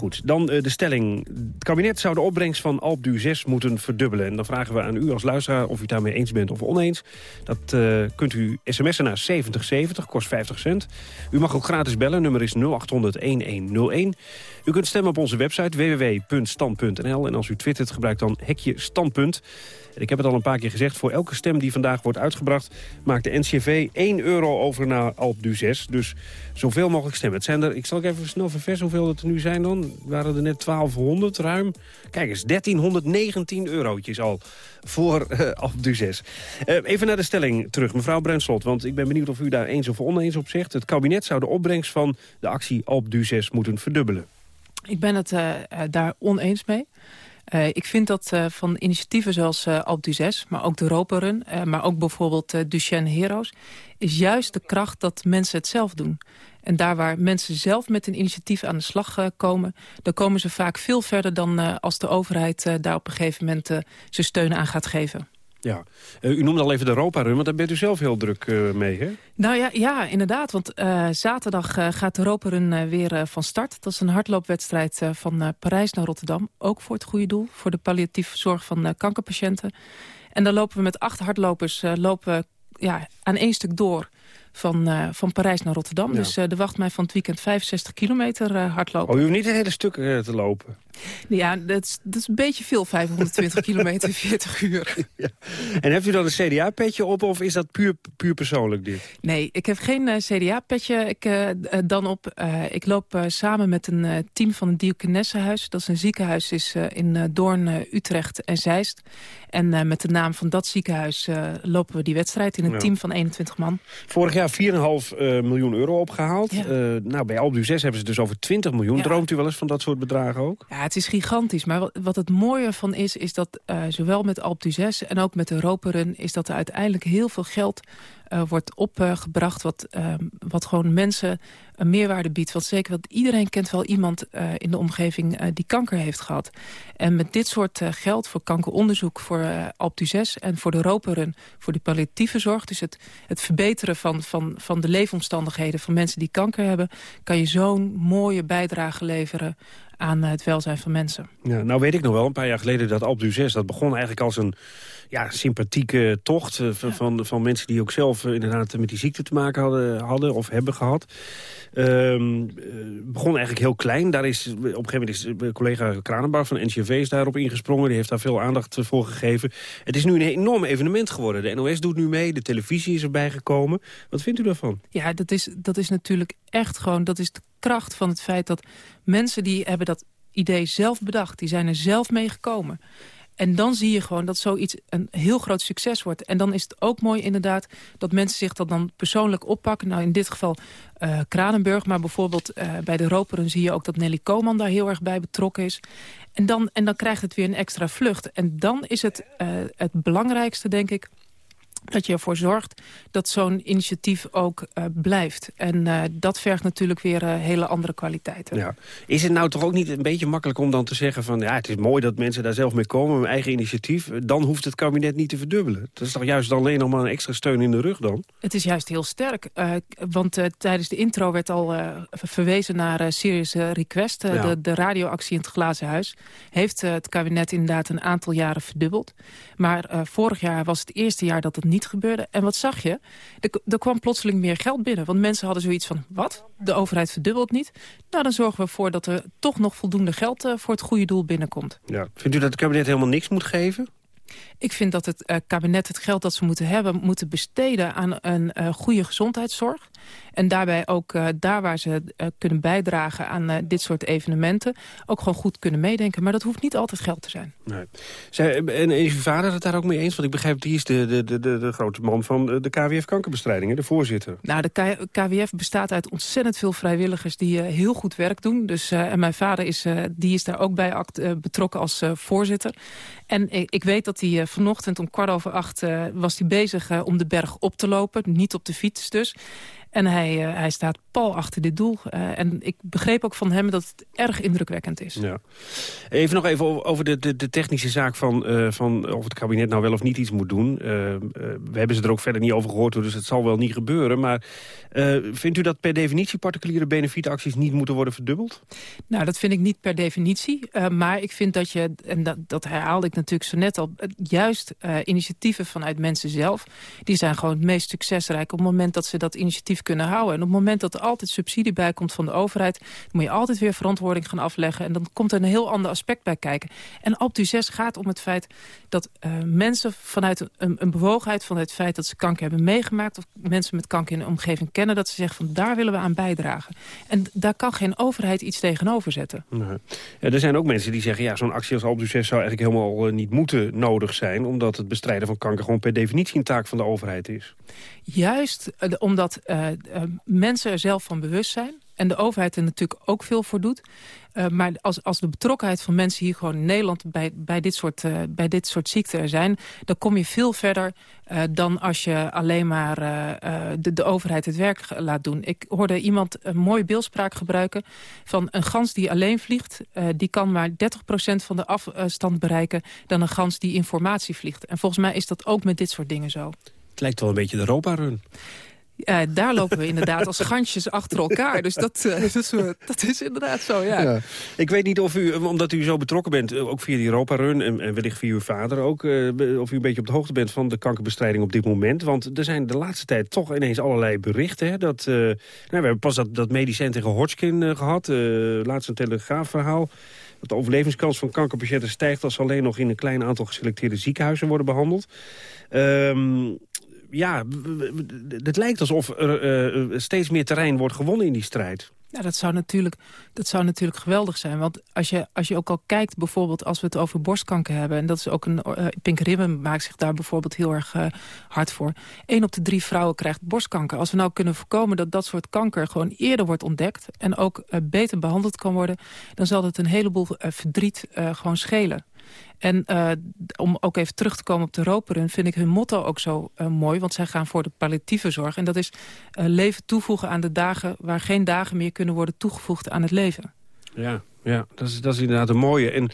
Goed, dan uh, de stelling. Het kabinet zou de opbrengst van Alp du 6 moeten verdubbelen. En dan vragen we aan u als luisteraar of u daarmee eens bent of oneens. Dat uh, kunt u sms'en naar 7070, kost 50 cent. U mag ook gratis bellen, nummer is 0800-1101. U kunt stemmen op onze website www.stand.nl. En als u twittert, gebruikt dan hekje standpunt. En ik heb het al een paar keer gezegd, voor elke stem die vandaag wordt uitgebracht... maakt de NCV 1 euro over naar Alp du 6. Dus zoveel mogelijk stemmen. Het zijn er, ik zal ook even snel verversen hoeveel het er nu zijn dan. Waren er net 1200 ruim. Kijk eens, 1319 eurotjes al voor uh, Alp du 6. Uh, even naar de stelling terug, mevrouw Bruinslot. Want ik ben benieuwd of u daar eens of oneens op zegt. Het kabinet zou de opbrengst van de actie Alp du 6 moeten verdubbelen. Ik ben het uh, daar oneens mee. Ik vind dat van initiatieven zoals Alp du 6, maar ook de Roperun... maar ook bijvoorbeeld Duchenne Heroes... is juist de kracht dat mensen het zelf doen. En daar waar mensen zelf met een initiatief aan de slag komen... dan komen ze vaak veel verder dan als de overheid daar op een gegeven moment... zijn steun aan gaat geven. Ja, uh, u noemde al even de Europa-run, want daar bent u zelf heel druk uh, mee, hè? Nou ja, ja inderdaad, want uh, zaterdag gaat de Europa-run weer van start. Dat is een hardloopwedstrijd van Parijs naar Rotterdam. Ook voor het goede doel, voor de palliatieve zorg van kankerpatiënten. En dan lopen we met acht hardlopers lopen, ja, aan één stuk door van, uh, van Parijs naar Rotterdam. Ja. Dus uh, er wacht mij van het weekend 65 kilometer uh, hardlopen. Oh, u hoeft niet een hele stuk te lopen? Ja, dat is, dat is een beetje veel, 520 kilometer, 40 uur. Ja. En heeft u dan een CDA-petje op of is dat puur, puur persoonlijk dit? Nee, ik heb geen CDA-petje ik, dan op. ik loop samen met een team van het Diokenessenhuis. Dat is een ziekenhuis is, in Doorn, Utrecht en Zeist. En met de naam van dat ziekenhuis lopen we die wedstrijd in een ja. team van 21 man. Vorig jaar 4,5 uh, miljoen euro opgehaald. Ja. Uh, nou, bij Albu 6 hebben ze dus over 20 miljoen. Ja. Droomt u wel eens van dat soort bedragen ook? Ja, het is gigantisch. Maar wat, wat het mooie van is, is dat uh, zowel met Alp 6 en ook met de Roperun... is dat er uiteindelijk heel veel geld uh, wordt opgebracht... Wat, uh, wat gewoon mensen een meerwaarde biedt. Want zeker, want iedereen kent wel iemand uh, in de omgeving uh, die kanker heeft gehad. En met dit soort geld voor kankeronderzoek voor uh, Alp 6 en voor de Roperun, voor de palliatieve zorg... dus het, het verbeteren van, van, van de leefomstandigheden van mensen die kanker hebben... kan je zo'n mooie bijdrage leveren aan het welzijn van mensen. Ja, nou weet ik nog wel, een paar jaar geleden dat Alp 6... dat begon eigenlijk als een ja, sympathieke tocht uh, van, ja. van, van, mensen die ook zelf uh, inderdaad met die ziekte te maken hadden, hadden of hebben gehad. Um, begon eigenlijk heel klein. Daar is, op een gegeven moment is collega Kranenbouw van NCV is daarop ingesprongen. Die heeft daar veel aandacht voor gegeven. Het is nu een enorm evenement geworden. De NOS doet nu mee, de televisie is erbij gekomen. Wat vindt u daarvan? Ja, dat is, dat is natuurlijk echt gewoon... dat is de kracht van het feit dat mensen die hebben dat idee zelf bedacht. Die zijn er zelf mee gekomen. En dan zie je gewoon dat zoiets een heel groot succes wordt. En dan is het ook mooi inderdaad dat mensen zich dat dan persoonlijk oppakken. Nou, in dit geval uh, Kranenburg, maar bijvoorbeeld uh, bij de Roperen zie je ook dat Nelly Koman daar heel erg bij betrokken is. En dan, en dan krijgt het weer een extra vlucht. En dan is het uh, het belangrijkste, denk ik dat je ervoor zorgt dat zo'n initiatief ook uh, blijft. En uh, dat vergt natuurlijk weer uh, hele andere kwaliteiten. Ja. Is het nou toch ook niet een beetje makkelijk om dan te zeggen van... ja, het is mooi dat mensen daar zelf mee komen, hun eigen initiatief... dan hoeft het kabinet niet te verdubbelen. Dat is toch juist alleen nog maar een extra steun in de rug dan? Het is juist heel sterk. want tijdens de intro werd al verwezen naar Serious Request... Ja. de, de radioactie in het Glazen Huis. Heeft het kabinet inderdaad een aantal jaren verdubbeld. Maar vorig jaar was het eerste jaar dat het niet gebeurde. En wat zag je? Er, er, kwam plotseling meer geld binnen. Want mensen hadden zoiets van, wat? De overheid verdubbelt niet? Nou, dan zorgen we ervoor dat er toch nog voldoende geld uh, voor het goede doel binnenkomt. Ja. Vindt u dat het kabinet helemaal niks moet geven? Ik vind dat het uh, kabinet het geld dat ze moeten hebben... moeten besteden aan een uh, goede gezondheidszorg. En daarbij ook uh, daar waar ze kunnen bijdragen aan dit soort evenementen... ook gewoon goed kunnen meedenken. Maar dat hoeft niet altijd geld te zijn. Nee. Zij, en is uw vader het daar ook mee eens? Want ik begrijp, die is de, de, de, de, grote man van de KWF Kankerbestrijding, de voorzitter. Nou, de KWF bestaat uit ontzettend veel vrijwilligers... die heel goed werk doen. Dus, en mijn vader is, die is daar ook bij act, betrokken als voorzitter. En ik, ik weet dat hij vanochtend om kwart over acht uh, was hij bezig uh, om de berg op te lopen. Niet op de fiets dus. En hij, uh, hij staat pal achter dit doel. Uh, en ik begreep ook van hem dat het erg indrukwekkend is. Ja. Even nog even over de, de, de technische zaak van, uh, van of het kabinet nou wel of niet iets moet doen. we hebben ze er ook verder niet over gehoord, dus het zal wel niet gebeuren. Maar vindt u dat per definitie particuliere benefietacties niet moeten worden verdubbeld? Nou, dat vind ik niet per definitie. maar ik vind dat je, en dat, dat herhaalde ik natuurlijk zo net al... juist initiatieven vanuit mensen zelf... die zijn gewoon het meest succesrijk op het moment dat ze dat initiatief kunnen houden. En op het moment dat er altijd subsidie bij komt van de overheid... moet je altijd weer verantwoording gaan afleggen. En dan komt er een heel ander aspect bij kijken. En Alptu 6 gaat om het feit dat uh, mensen vanuit een, een bewogenheid... vanuit het feit dat ze kanker hebben meegemaakt... of mensen met kanker in de omgeving kennen... dat ze zeggen van daar willen we aan bijdragen. En daar kan geen overheid iets tegenover zetten. Ja, er zijn ook mensen die zeggen... ja, zo'n actie als Alptu 6 zou eigenlijk helemaal uh, niet moeten nodig zijn... omdat het bestrijden van kanker gewoon per definitie een taak van de overheid is. Juist uh, omdat uh, mensen er zelf van bewust zijn. En de overheid er natuurlijk ook veel voor doet. Maar als, als de betrokkenheid van mensen hier gewoon in Nederland... bij, bij, dit, soort, bij dit soort ziekten er zijn... dan kom je veel verder dan als je alleen maar de, de overheid het werk laat doen. Ik hoorde iemand een mooie beeldspraak gebruiken... van een gans die alleen vliegt... die kan maar 30% van de afstand bereiken... dan een gans die informatie vliegt. En volgens mij is dat ook met dit soort dingen zo. Het lijkt wel een beetje de Europa-run. Uh, daar lopen we inderdaad als gansjes achter elkaar. Dus dat, uh, dat, is, dat, is, inderdaad zo, ja. ja. Ik weet niet of u, omdat u zo betrokken bent, eh, ook via die Europa-run... En, en, wellicht via uw vader ook, uh, of u een beetje op de hoogte bent van de kankerbestrijding op dit moment. Want er zijn de laatste tijd toch ineens allerlei berichten. Hè, dat, uh, nou, we hebben pas dat, dat medicijn tegen Hodgkin gehad, laatst een telegraafverhaal. Dat de overlevingskans van kankerpatiënten stijgt als ze alleen nog in een klein aantal geselecteerde ziekenhuizen worden behandeld. Um, ja, het lijkt alsof er uh, steeds meer terrein wordt gewonnen in die strijd. Ja, dat zou natuurlijk, dat zou natuurlijk geweldig zijn. Want als je, als je ook al kijkt, bijvoorbeeld als we het over borstkanker hebben... en dat is ook een... Uh, Pink Ribben maakt zich daar bijvoorbeeld heel erg hard voor. Eén op de drie vrouwen krijgt borstkanker. Als we nou kunnen voorkomen dat dat soort kanker gewoon eerder wordt ontdekt... en ook beter behandeld kan worden... dan zal het een heleboel verdriet gewoon schelen. En uh, om ook even terug te komen op de Roperun... vind ik hun motto ook zo uh, mooi. Want zij gaan voor de palliatieve zorg. En dat is uh, leven toevoegen aan de dagen... waar geen dagen meer kunnen worden toegevoegd aan het leven. Ja, ja dat, is, dat is inderdaad een mooie. En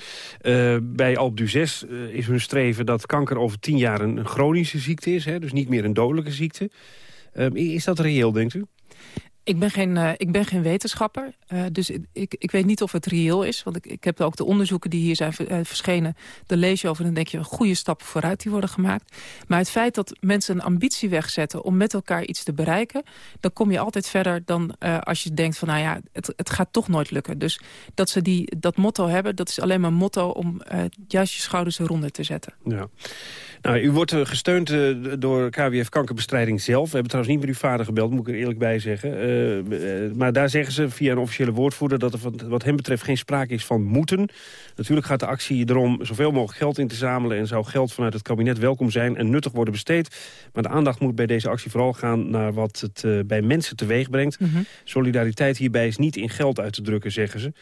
bij Alp du 6 is hun streven dat kanker over tien jaar een, chronische ziekte is. Hè? Dus niet meer een dodelijke ziekte. is dat reëel, denkt u? Ik ben geen, uh, ik ben geen wetenschapper, uh, dus ik, ik weet niet of het reëel is. Want ik, ik heb ook de onderzoeken die hier zijn uh, verschenen... daar lees je over en dan denk je, een goede stappen vooruit die worden gemaakt. Maar het feit dat mensen een ambitie wegzetten om met elkaar iets te bereiken... dan kom je altijd verder dan als je denkt van, nou ja, het, het gaat toch nooit lukken. Dus dat ze die, dat motto hebben, dat is alleen maar een motto... om juist je schouders eronder te zetten. Ja. Nou, u wordt gesteund door KWF Kankerbestrijding zelf. We hebben trouwens niet met uw vader gebeld, moet ik er eerlijk bij zeggen... Uh, maar daar zeggen ze via een officiële woordvoerder... dat er wat, wat hem betreft geen sprake is van moeten. Natuurlijk gaat de actie erom zoveel mogelijk geld in te zamelen... en zou geld vanuit het kabinet welkom zijn en nuttig worden besteed. Maar de aandacht moet bij deze actie vooral gaan... naar wat het uh, bij mensen teweeg brengt. Mm -hmm. Solidariteit hierbij is niet in geld uit te drukken, zeggen ze.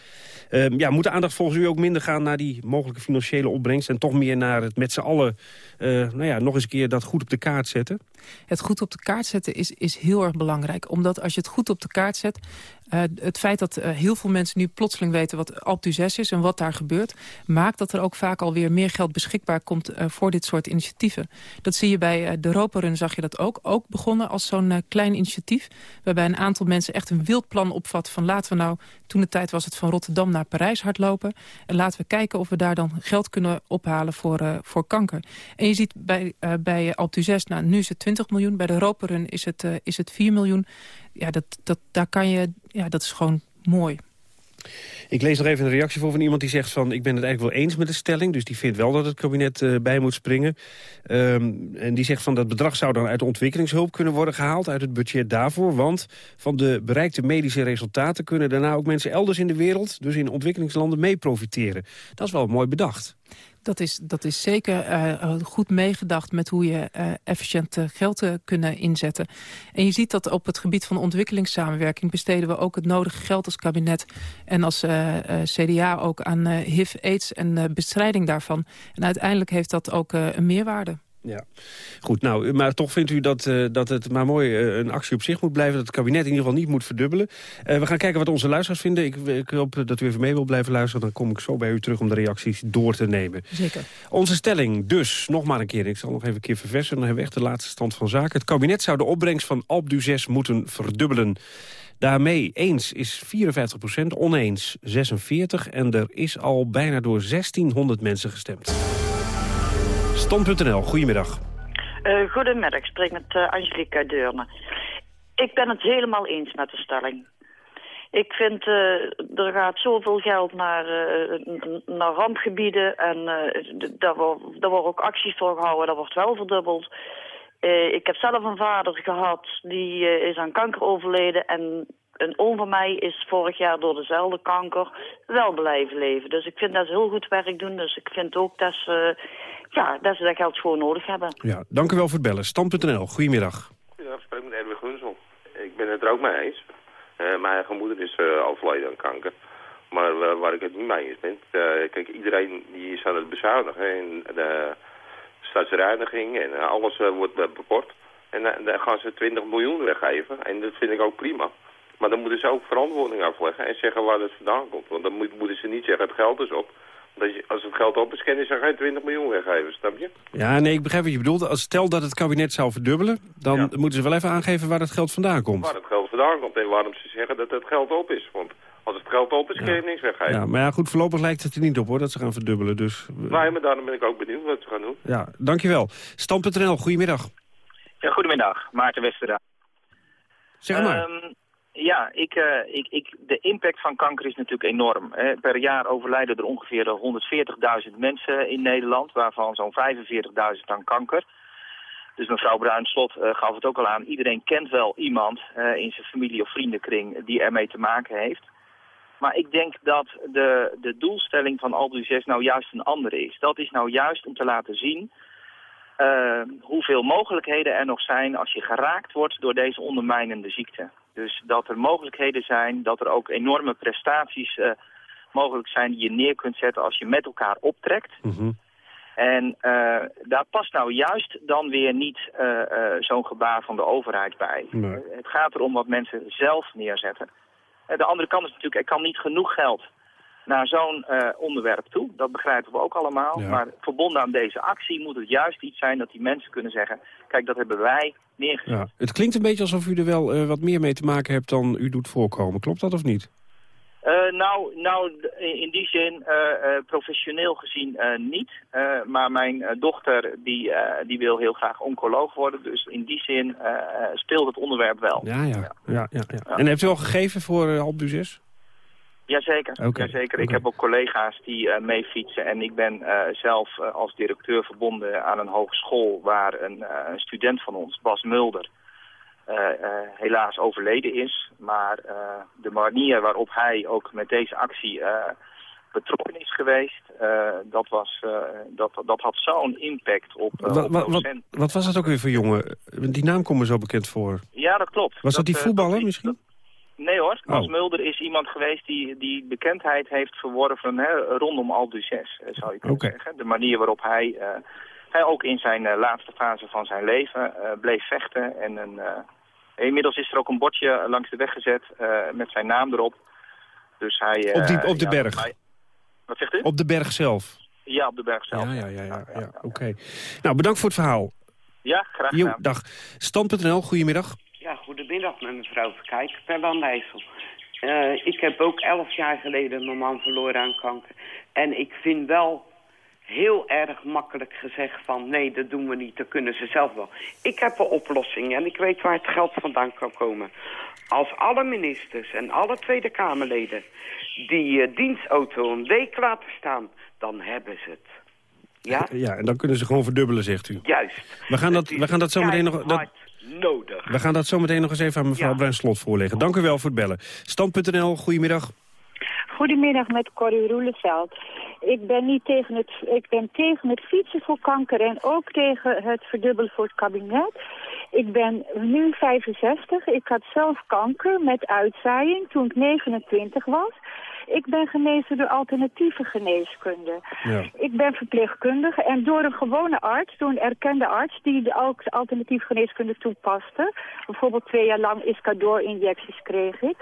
Uh, ja, moet de aandacht volgens u ook minder gaan naar die mogelijke financiële opbrengst... en toch meer naar het met z'n allen nou ja, nog eens een keer dat goed op de kaart zetten? Het goed op de kaart zetten is, is heel erg belangrijk. Omdat als je het goed op de kaart zet... Uh, het feit dat uh, heel veel mensen nu plotseling weten wat Alptu 6 is... en wat daar gebeurt, maakt dat er ook vaak alweer meer geld beschikbaar komt... Uh, voor dit soort initiatieven. Dat zie je bij de Roperun, zag je dat ook. Ook begonnen als zo'n klein initiatief... waarbij een aantal mensen echt een wild plan opvat... van laten we nou, toen de tijd was het van Rotterdam naar Parijs hardlopen... en laten we kijken of we daar dan geld kunnen ophalen voor, voor kanker. En je ziet bij, bij Alptu 6, nou, nu is het 20 miljoen... bij de Roperun is het, is het 4 miljoen ja, dat, dat, daar kan je, ja, dat is gewoon mooi. Ik lees nog even een reactie voor van iemand die zegt van... ik ben het eigenlijk wel eens met de stelling, dus die vindt wel dat het kabinet uh, bij moet springen. Um, en die zegt van dat bedrag zou dan uit de ontwikkelingshulp kunnen worden gehaald... uit het budget daarvoor, want van de bereikte medische resultaten... kunnen daarna ook mensen elders in de wereld, dus in ontwikkelingslanden, mee profiteren. Dat is wel mooi bedacht. Dat is, dat is zeker uh, goed meegedacht met hoe je uh, efficiënt geld uh, kunnen inzetten. En je ziet dat op het gebied van ontwikkelingssamenwerking... besteden we ook het nodige geld als kabinet en als CDA ook aan HIV, AIDS en bestrijding daarvan. En uiteindelijk heeft dat ook een meerwaarde. Ja, goed. Nou, maar toch vindt u dat, uh, dat het maar mooi uh, een actie op zich moet blijven... dat het kabinet in ieder geval niet moet verdubbelen. Uh, we gaan kijken wat onze luisteraars vinden. Ik, ik, hoop dat u even mee wil blijven luisteren. Dan kom ik zo bij u terug om de reacties door te nemen. Zeker. Onze stelling dus, nog maar een keer. Ik zal nog even een keer verversen. Dan hebben we echt de laatste stand van zaken. Het kabinet zou de opbrengst van Alp 6 moeten verdubbelen. Daarmee eens is 54 procent, oneens 46. En er is al bijna door 1600 mensen gestemd. Goedemiddag. Uh, goedemiddag, ik spreek met uh, Angelique Deurne. Ik ben het helemaal eens met de stelling. Ik vind, uh, er gaat zoveel geld naar, naar rampgebieden en daar worden ook acties voor gehouden, dat wordt wel verdubbeld. ik heb zelf een vader gehad, die is aan kanker overleden en een oom van mij is vorig jaar door dezelfde kanker wel blijven leven. Dus ik vind dat ze heel goed werk doen. Dus ik vind ook dat ze, ja, dat, ze dat geld gewoon nodig hebben. Ja, dank u wel voor het bellen. Stam.nl, goedemiddag. Ja, ik spreek met Erwin Gunsel. Ik ben het er ook mee eens. Uh, mijn eigen moeder is uh, overleden aan kanker. Maar uh, waar ik het niet mee eens ben... kijk, iedereen die is aan het bezuinigen. En de stadsreiniging en alles wordt bekort. En dan gaan ze 20 miljoen weggeven. En dat vind ik ook prima. Maar dan moeten ze ook verantwoording afleggen en zeggen waar het vandaan komt. Want dan moeten ze niet zeggen het geld is op. Dat als het geld op is, kunnen ze geen 20 miljoen weggeven, snap je? Ja, nee, ik begrijp wat je bedoelt. Als stel dat het kabinet zou verdubbelen, dan moeten ze wel even aangeven waar het geld vandaan komt. Waar het geld vandaan komt en waarom ze zeggen dat het geld op is. Want als het geld op is, kun je niks weggeven. Ja, maar ja, goed, voorlopig lijkt het er niet op hoor, dat ze gaan verdubbelen. Dus... Nee, maar daarom ben ik ook benieuwd wat ze gaan doen. Ja, dankjewel. Stam.nl, goedemiddag. Ja, goedemiddag. Maarten Westera. Zeg maar. Um, ja, ik, uh, ik, ik, de impact van kanker is natuurlijk enorm. Hè. Per jaar overlijden er ongeveer 140.000 mensen in Nederland, waarvan zo'n 45.000 aan kanker. Dus mevrouw Bruinslot uh, gaf het ook al aan. Iedereen kent wel iemand in zijn familie of vriendenkring die ermee te maken heeft. Maar ik denk dat de, de doelstelling van Albu 6 nou juist een andere is. Dat is nou juist om te laten zien hoeveel mogelijkheden er nog zijn als je geraakt wordt door deze ondermijnende ziekte. Dus dat er mogelijkheden zijn, dat er ook enorme prestaties uh, mogelijk zijn die je neer kunt zetten als je met elkaar optrekt. Mm En uh, daar past nou juist dan weer niet uh, zo'n gebaar van de overheid bij. Nee. het gaat erom wat mensen zelf neerzetten. de andere kant is natuurlijk, er kan niet genoeg geld naar zo'n uh, onderwerp toe. Dat begrijpen we ook allemaal. Ja. Maar verbonden aan deze actie moet het juist iets zijn dat die mensen kunnen zeggen... kijk, dat hebben wij neergezet. Ja. Het klinkt een beetje alsof u er wel uh, wat meer mee te maken hebt dan u doet voorkomen. Klopt dat of niet? Uh, nou, nou, in die zin, professioneel gezien niet. maar mijn dochter die, die wil heel graag oncoloog worden. Dus in die zin speelt het onderwerp wel. Ja, ja. ja. ja. En heeft u al gegeven voor uh, Alp Jazeker, okay. jazeker. Ik heb ook collega's die uh, mee fietsen en ik ben uh, zelf uh, als directeur verbonden aan een hogeschool waar een, een student van ons, Bas Mulder, helaas overleden is. Maar de manier waarop hij ook met deze actie betrokken is geweest, dat, was, dat, dat had zo'n impact op, wat, wat, wat, wat, was dat ook weer voor jongen? Die naam komt me zo bekend voor. Ja, dat klopt. Was dat, dat die voetballer dat, misschien? Nee hoor, Bas oh. Mulder is iemand geweest die, die bekendheid heeft verworven hè, rondom Al Duces, zou je kunnen okay. zeggen. De manier waarop hij, uh, hij ook in zijn uh, laatste fase van zijn leven uh, bleef vechten. En een, inmiddels is er ook een bordje langs de weg gezet met zijn naam erop. Dus hij, op, die, op de ja, berg? Hij, wat zegt u? Op de berg zelf? Ja, op de berg zelf. Ja, ja, ja. ja, ja, ja. oké. Okay. Nou, bedankt voor het verhaal. Ja, graag gedaan. Jo, dag. Stand.nl, goedemiddag. Ja, goedemiddag met mevrouw Verkijk, per Landijssel. Uh, ik heb ook elf jaar geleden mijn man verloren aan kanker. En ik vind wel heel erg makkelijk gezegd van... nee, dat doen we niet, dat kunnen ze zelf wel. Ik heb een oplossing en ik weet waar het geld vandaan kan komen. Als alle ministers en alle Tweede Kamerleden... die uh, dienstauto een week laten staan, dan hebben ze het. Ja? Ja, en dan kunnen ze gewoon verdubbelen, zegt u. Juist. We gaan dat, we gaan dat zo meteen nog... Dat, nodig. we gaan dat zo meteen nog eens even aan mevrouw ja. Bruin Slot voorleggen. Dank u wel voor het bellen. Stand.nl, goedemiddag. Goedemiddag met Corrie Roeleveld. Ik ben, niet tegen het, ik ben tegen het fietsen voor kanker en ook tegen het verdubbelen voor het kabinet. Ik ben nu 65. Ik had zelf kanker met uitzaaiing toen ik 29 was. Ik ben genezen door alternatieve geneeskunde. Ja. Ik ben verpleegkundige en door een gewone arts, door een erkende arts... die ook alternatieve geneeskunde toepaste. Bijvoorbeeld twee jaar lang Iscador-injecties kreeg ik.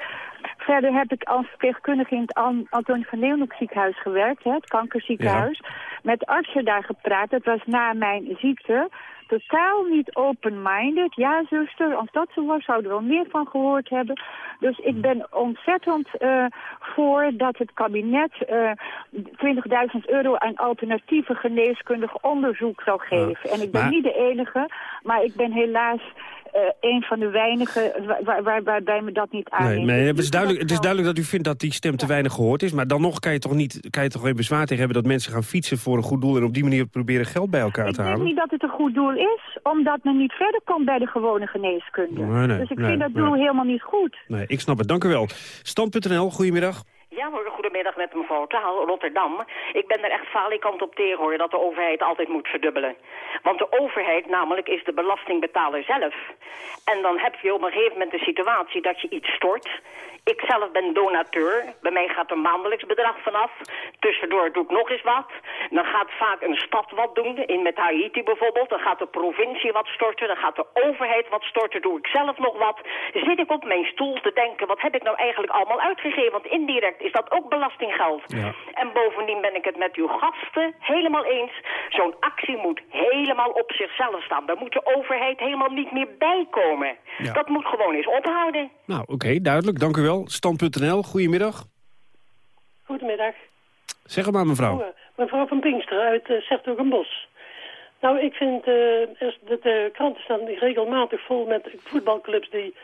Verder heb ik als verpleegkundige in het An Antonie van Leeuwenhoek ziekenhuis gewerkt, hè, het kankerziekenhuis. Ja. Met artsen daar gepraat, dat was na mijn ziekte totaal niet open-minded. Ja, zuster, als dat zo was, zouden we wel meer van gehoord hebben. Dus ik ben ontzettend uh, voor dat het kabinet uh, 20.000 euro aan alternatieve geneeskundig onderzoek zou geven. En ik ben maar... niet de enige, maar ik ben helaas uh, een van de weinigen waar, waar, waarbij me dat niet aanneemt. Nee, nee, het, is duidelijk, het is duidelijk dat u vindt dat die stem te weinig gehoord is. Maar dan nog kan je toch niet kan je toch geen bezwaar tegen hebben... dat mensen gaan fietsen voor een goed doel... en op die manier proberen geld bij elkaar ik te halen? Ik denk niet dat het een goed doel is, omdat men niet verder komt bij de gewone geneeskunde. Nee, nee, dus ik nee, vind dat nee. doel helemaal niet goed. Nee, ik snap het. Dank u wel. Stand.nl, goedemiddag. Ja, goedemiddag met mevrouw Taal, Rotterdam. Ik ben er echt falikant op tegen hoor, dat de overheid altijd moet verdubbelen. Want de overheid namelijk is de belastingbetaler zelf. En dan heb je op een gegeven moment de situatie dat je iets stort. Ik zelf ben donateur. Bij mij gaat een maandelijks bedrag vanaf. Tussendoor doe ik nog eens wat. Dan gaat vaak een stad wat doen, in met Haiti bijvoorbeeld. Dan gaat de provincie wat storten. Dan gaat de overheid wat storten. Doe ik zelf nog wat. Zit ik op mijn stoel te denken, wat heb ik nou eigenlijk allemaal uitgegeven? Want indirect is dat ook belastinggeld. Ja. En bovendien ben ik het met uw gasten helemaal eens. Zo'n actie moet helemaal op zichzelf staan. Daar moet de overheid helemaal niet meer bij komen. Ja. Dat moet gewoon eens ophouden. Nou, oké, duidelijk. Dank u wel. Stand.nl, goedemiddag. Goedemiddag. Zeg het maar, mevrouw. Mevrouw van Pinkster uit uh, Sertogenbos. Nou, ik vind uh, dat de kranten staan regelmatig vol met voetbalclubs die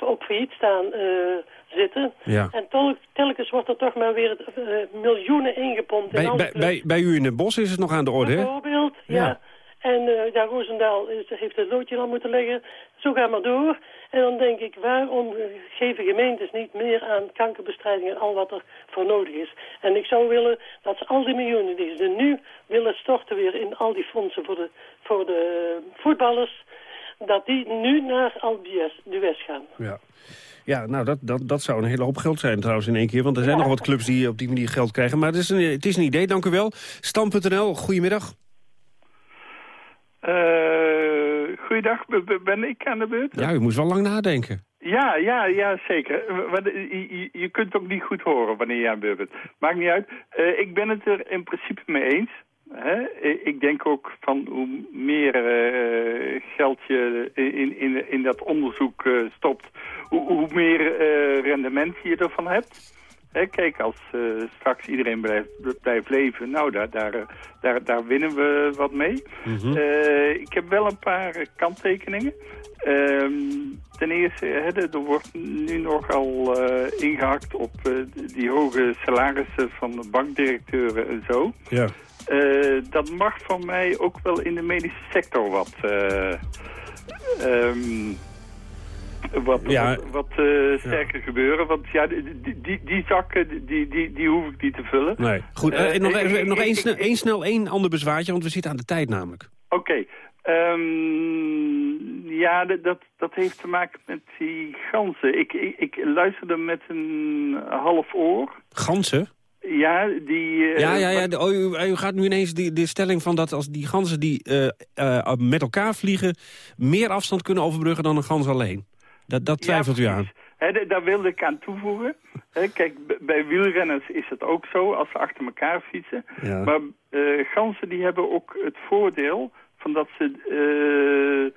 op failliet staan uh, zitten. Ja. En tel telkens wordt er toch maar weer uh, miljoenen ingepompt. Bij, in bij, bij, bij, u in het bos is het nog aan de orde, hè? Bijvoorbeeld, ja. ja. En uh, ja, Roosendaal is, heeft het loodje al moeten leggen. Zo gaan maar door. En dan denk ik, waarom geven gemeentes niet meer aan kankerbestrijding en al wat er voor nodig is? En ik zou willen dat ze al die miljoenen die ze nu willen storten weer in al die fondsen voor de, voor de voetballers, dat die nu naar Albies de West gaan. Ja. Ja, nou, dat, dat, dat zou een hele hoop geld zijn trouwens in één keer. Want er zijn ja. nog wat clubs die op die manier geld krijgen. Maar het is een, het is een idee, dank u wel. Stam.nl, goedemiddag. Uh, goeiedag, ben ik aan de beurt? Ja, u moest wel lang nadenken. Ja, ja, ja, zeker. Je, je kunt ook niet goed horen wanneer je aan de beurt bent. Maakt niet uit. Uh, ik ben het er in principe mee eens. Hè? Ik denk ook van hoe meer uh, geld je in, in, in dat onderzoek uh, stopt, hoe, hoe meer uh, rendement je ervan hebt. Hè, kijk, als straks iedereen blijft, blijft leven, nou, daar, daar, daar, daar winnen we wat mee. Mhm. Mm -hmm. ik heb wel een paar kanttekeningen. Ehm, ten eerste, hè, er wordt nu nogal ingehakt op die hoge salarissen van de bankdirecteuren en zo. Ja. Uh, dat mag van mij ook wel in de medische sector wat... Uh, um, wat, ja. wat, wat uh, sterker ja. gebeuren. Want ja, die, die, die zakken, die, die, die hoef ik niet te vullen. Nee. Goed, nog, even, nog één snel, één snel één ander bezwaartje, want we zitten aan de tijd namelijk. Oké. Okay. Um, ja, dat, dat heeft te maken met die ganzen. Ik, ik, ik luisterde met een half oor. Ganzen? Ja, die... Uh, ja, ja, ja. De, oh, u, u, gaat nu ineens die, de stelling van dat als die ganzen die uh, uh, met elkaar vliegen... meer afstand kunnen overbruggen dan een gans alleen. Dat, dat twijfelt ja, u aan. He, daar wilde ik aan toevoegen. He, kijk, bij wielrenners is het ook zo, als ze achter elkaar fietsen. Ja. Maar ganzen die hebben ook het voordeel van dat ze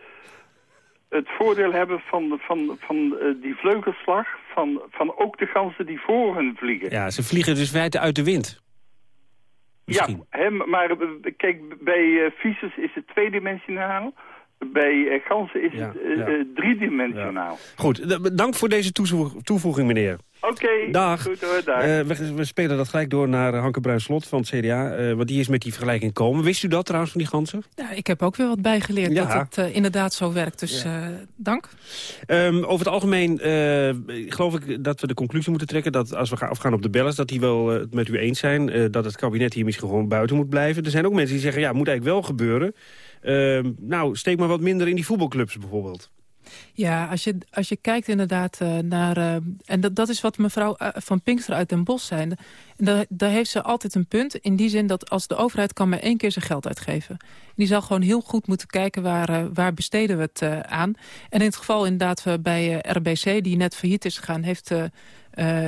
het voordeel hebben van, van, van uh, die vleugelslag van, van ook de ganzen die voor hun vliegen. Ja, ze vliegen dus feite uit de wind. Misschien. Ja, hè, maar eh, kijk, bij eh visus is het tweedimensionaal. Bij eh, ganzen is Ja, het eh, ja. eh, driedimensionaal. Goed, dank voor deze toevoeg- toevoeging, meneer. Oké, Dag. goed hoor, dag. Eh, we, we spelen dat gelijk door naar Hanke Bruinslot van het CDA. eh, want die is met die vergelijking komen. Wist u dat trouwens van die ganzen? Ja, ik heb ook weer wat bijgeleerd Ja. dat het eh, inderdaad zo werkt. Dus eh, dank. Ehm, over het algemeen eh, geloof ik dat we de conclusie moeten trekken... dat als we gaan afgaan op de bellers, dat die wel het met u eens zijn... eh, dat het kabinet hier misschien gewoon buiten moet blijven. Er zijn ook mensen die zeggen, ja, het moet eigenlijk wel gebeuren. Ehm, nou, steek maar wat minder in die voetbalclubs bijvoorbeeld. Ja, als je, als je kijkt inderdaad eh, naar... eh, en dat, dat is wat mevrouw eh, van Pinkster uit Den Bosch zei. Daar, daar heeft ze altijd een punt. In die zin dat als de overheid kan maar één keer zijn geld uitgeven. Die zal gewoon heel goed moeten kijken waar, waar besteden we het aan. En in het geval inderdaad bij RBC, die net failliet is gegaan... heeft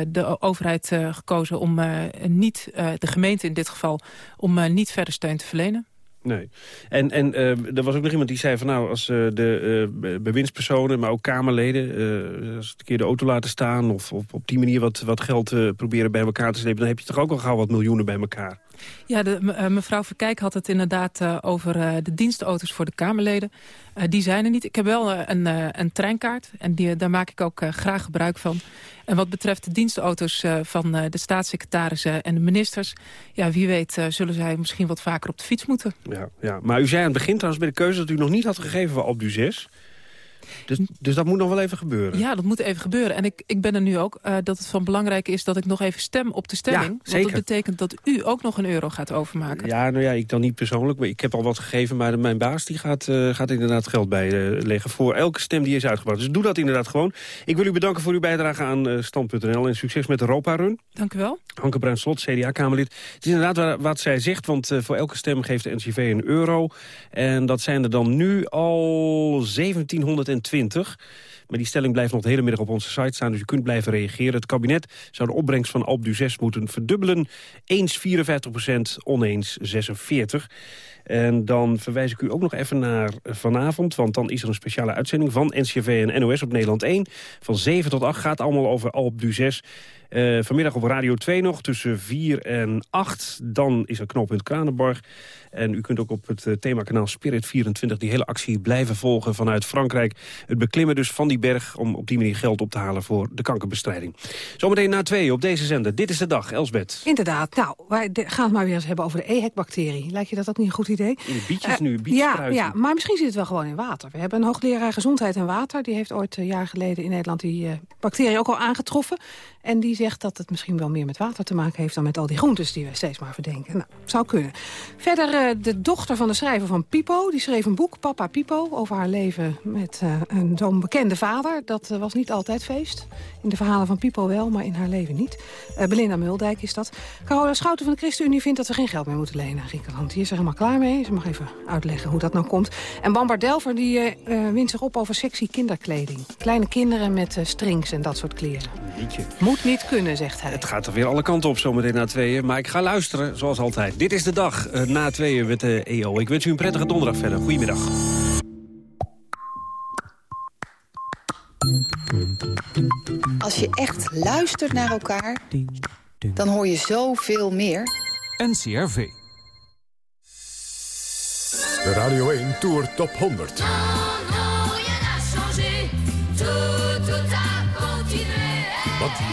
de overheid gekozen om niet, de gemeente in dit geval... om niet verder steun te verlenen. Nee. En, en eh, er was ook nog iemand die zei van nou, als eh, de be- bewindspersonen, maar ook Kamerleden, als een keer de auto laten staan of, of op die manier wat, wat geld proberen bij elkaar te slepen, dan heb je toch ook al gauw wat miljoenen bij elkaar. Ja, eh, mevrouw Verkijk had het inderdaad eh, over eh, de dienstauto's voor de Kamerleden. Die zijn er niet. Ik heb wel een, een treinkaart en die, daar maak ik ook graag gebruik van. En wat betreft de dienstauto's van de staatssecretarissen en de ministers... ja, wie weet zullen zij misschien wat vaker op de fiets moeten. Ja, ja. Maar u zei aan het begin trouwens bij de keuze dat u nog niet had gegeven voor Alpe 6. Dus, dus dat moet nog wel even gebeuren. Ja, dat moet even gebeuren. En ik, ik ben er nu ook eh, dat het van belangrijk is dat ik nog even stem op de stemming. Ja, Want zeker. dat betekent dat u ook nog een euro gaat overmaken. Ja, nou ja, ik dan niet persoonlijk, maar ik heb al wat gegeven. Maar mijn baas die gaat, eh, gaat inderdaad geld bijleggen voor elke stem die is uitgebracht. Dus doe dat inderdaad gewoon. Ik wil u bedanken voor uw bijdrage aan eh, Stand.nl en succes met Europa Run. Dank u wel. Hanke Bruinslot, CDA-Kamerlid. Het is inderdaad wa- wat zij zegt, want voor elke stem geeft de NCV een euro. En dat zijn er dan nu al 1720. Maar die stelling blijft nog de hele middag op onze site staan, dus u kunt blijven reageren. Het kabinet zou de opbrengst van Alp du 6 moeten verdubbelen. Eens 54 procent, oneens 46. En dan verwijs ik u ook nog even naar vanavond... want dan is er een speciale uitzending van NCV en NOS op Nederland 1. Van 7 tot 8 gaat allemaal over Alp du 6. Eh, vanmiddag op Radio 2 nog, tussen 4 en 8. Dan is er knooppunt Kranenborg. En u kunt ook op het eh, themakanaal Spirit 24 die hele actie blijven volgen vanuit Frankrijk. Het beklimmen dus van die berg om op die manier geld op te halen voor de kankerbestrijding. Zometeen na twee op deze zender. Dit is de dag, Elsbeth. Inderdaad. Nou, wij gaan het maar weer eens hebben over de EHEC-bacterie. Lijkt je dat ook niet een goed idee? In de bietjes Eh, nu, ja, bietspruiten. ja, maar misschien zit het wel gewoon in water. We hebben een hoogleraar gezondheid en water. Die heeft ooit een jaar geleden in Nederland die eh, bacterie ook al aangetroffen. En die zegt dat het misschien wel meer met water te maken heeft... dan met al die groentes die we steeds maar verdenken. Nou, zou kunnen. Verder eh, de dochter van de schrijver van Pipo. Die schreef een boek, Papa Pipo, over haar leven met eh, een zo'n bekende vader. Dat eh, was niet altijd feest. In de verhalen van Pipo wel, maar in haar leven niet. Belinda Muldijk is dat. Carola Schouten van de ChristenUnie vindt dat we geen geld meer moeten lenen aan Griekenland. Die is er helemaal klaar mee. Ze mag even uitleggen hoe dat nou komt. En Bambar Delver die, wint zich op over sexy kinderkleding. Kleine kinderen met strings en dat soort kleren. Moet niet kunnen, zegt hij. Het gaat er weer alle kanten op zometeen na tweeën. Maar ik ga luisteren, zoals altijd. Dit is de dag eh, na tweeën met de EO. Ik wens u een prettige donderdag verder. Goedemiddag. Als je echt luistert naar elkaar, dan hoor je zoveel meer. NCRV. De Radio 1 Tour Top 100.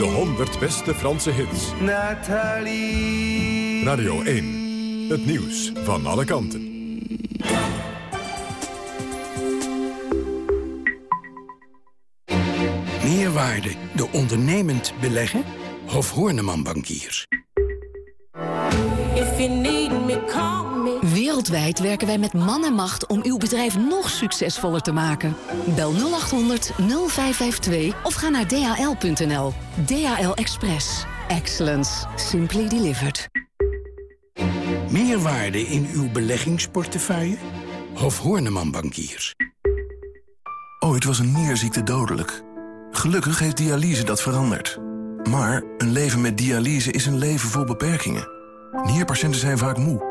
De 100 beste Franse hits. Nathalie. Radio 1. Het nieuws van alle kanten. Meerwaarde door ondernemend beleggen? Hof Horneman Bankiers. Wereldwijd werken wij met man en macht om uw bedrijf nog succesvoller te maken. Bel 0800 0552 of ga naar dhl.nl. DHL Express. Excellence. Simply delivered. Meerwaarde in uw beleggingsportefeuille? Hof Horneman Bankiers. Ooit was een nierziekte dodelijk. Gelukkig heeft dialyse dat veranderd. Maar een leven met dialyse is een leven vol beperkingen. Nierpatiënten zijn vaak moe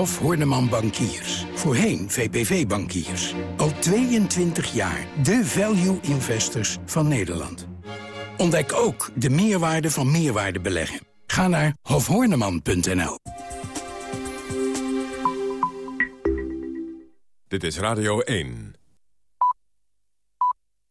Hof Horneman Bankiers. Voorheen VPV Bankiers. Al 22 jaar de value investors van Nederland. Ontdek ook de meerwaarde van meerwaarde beleggen. Ga naar hofhorneman.nl. Dit is Radio 1.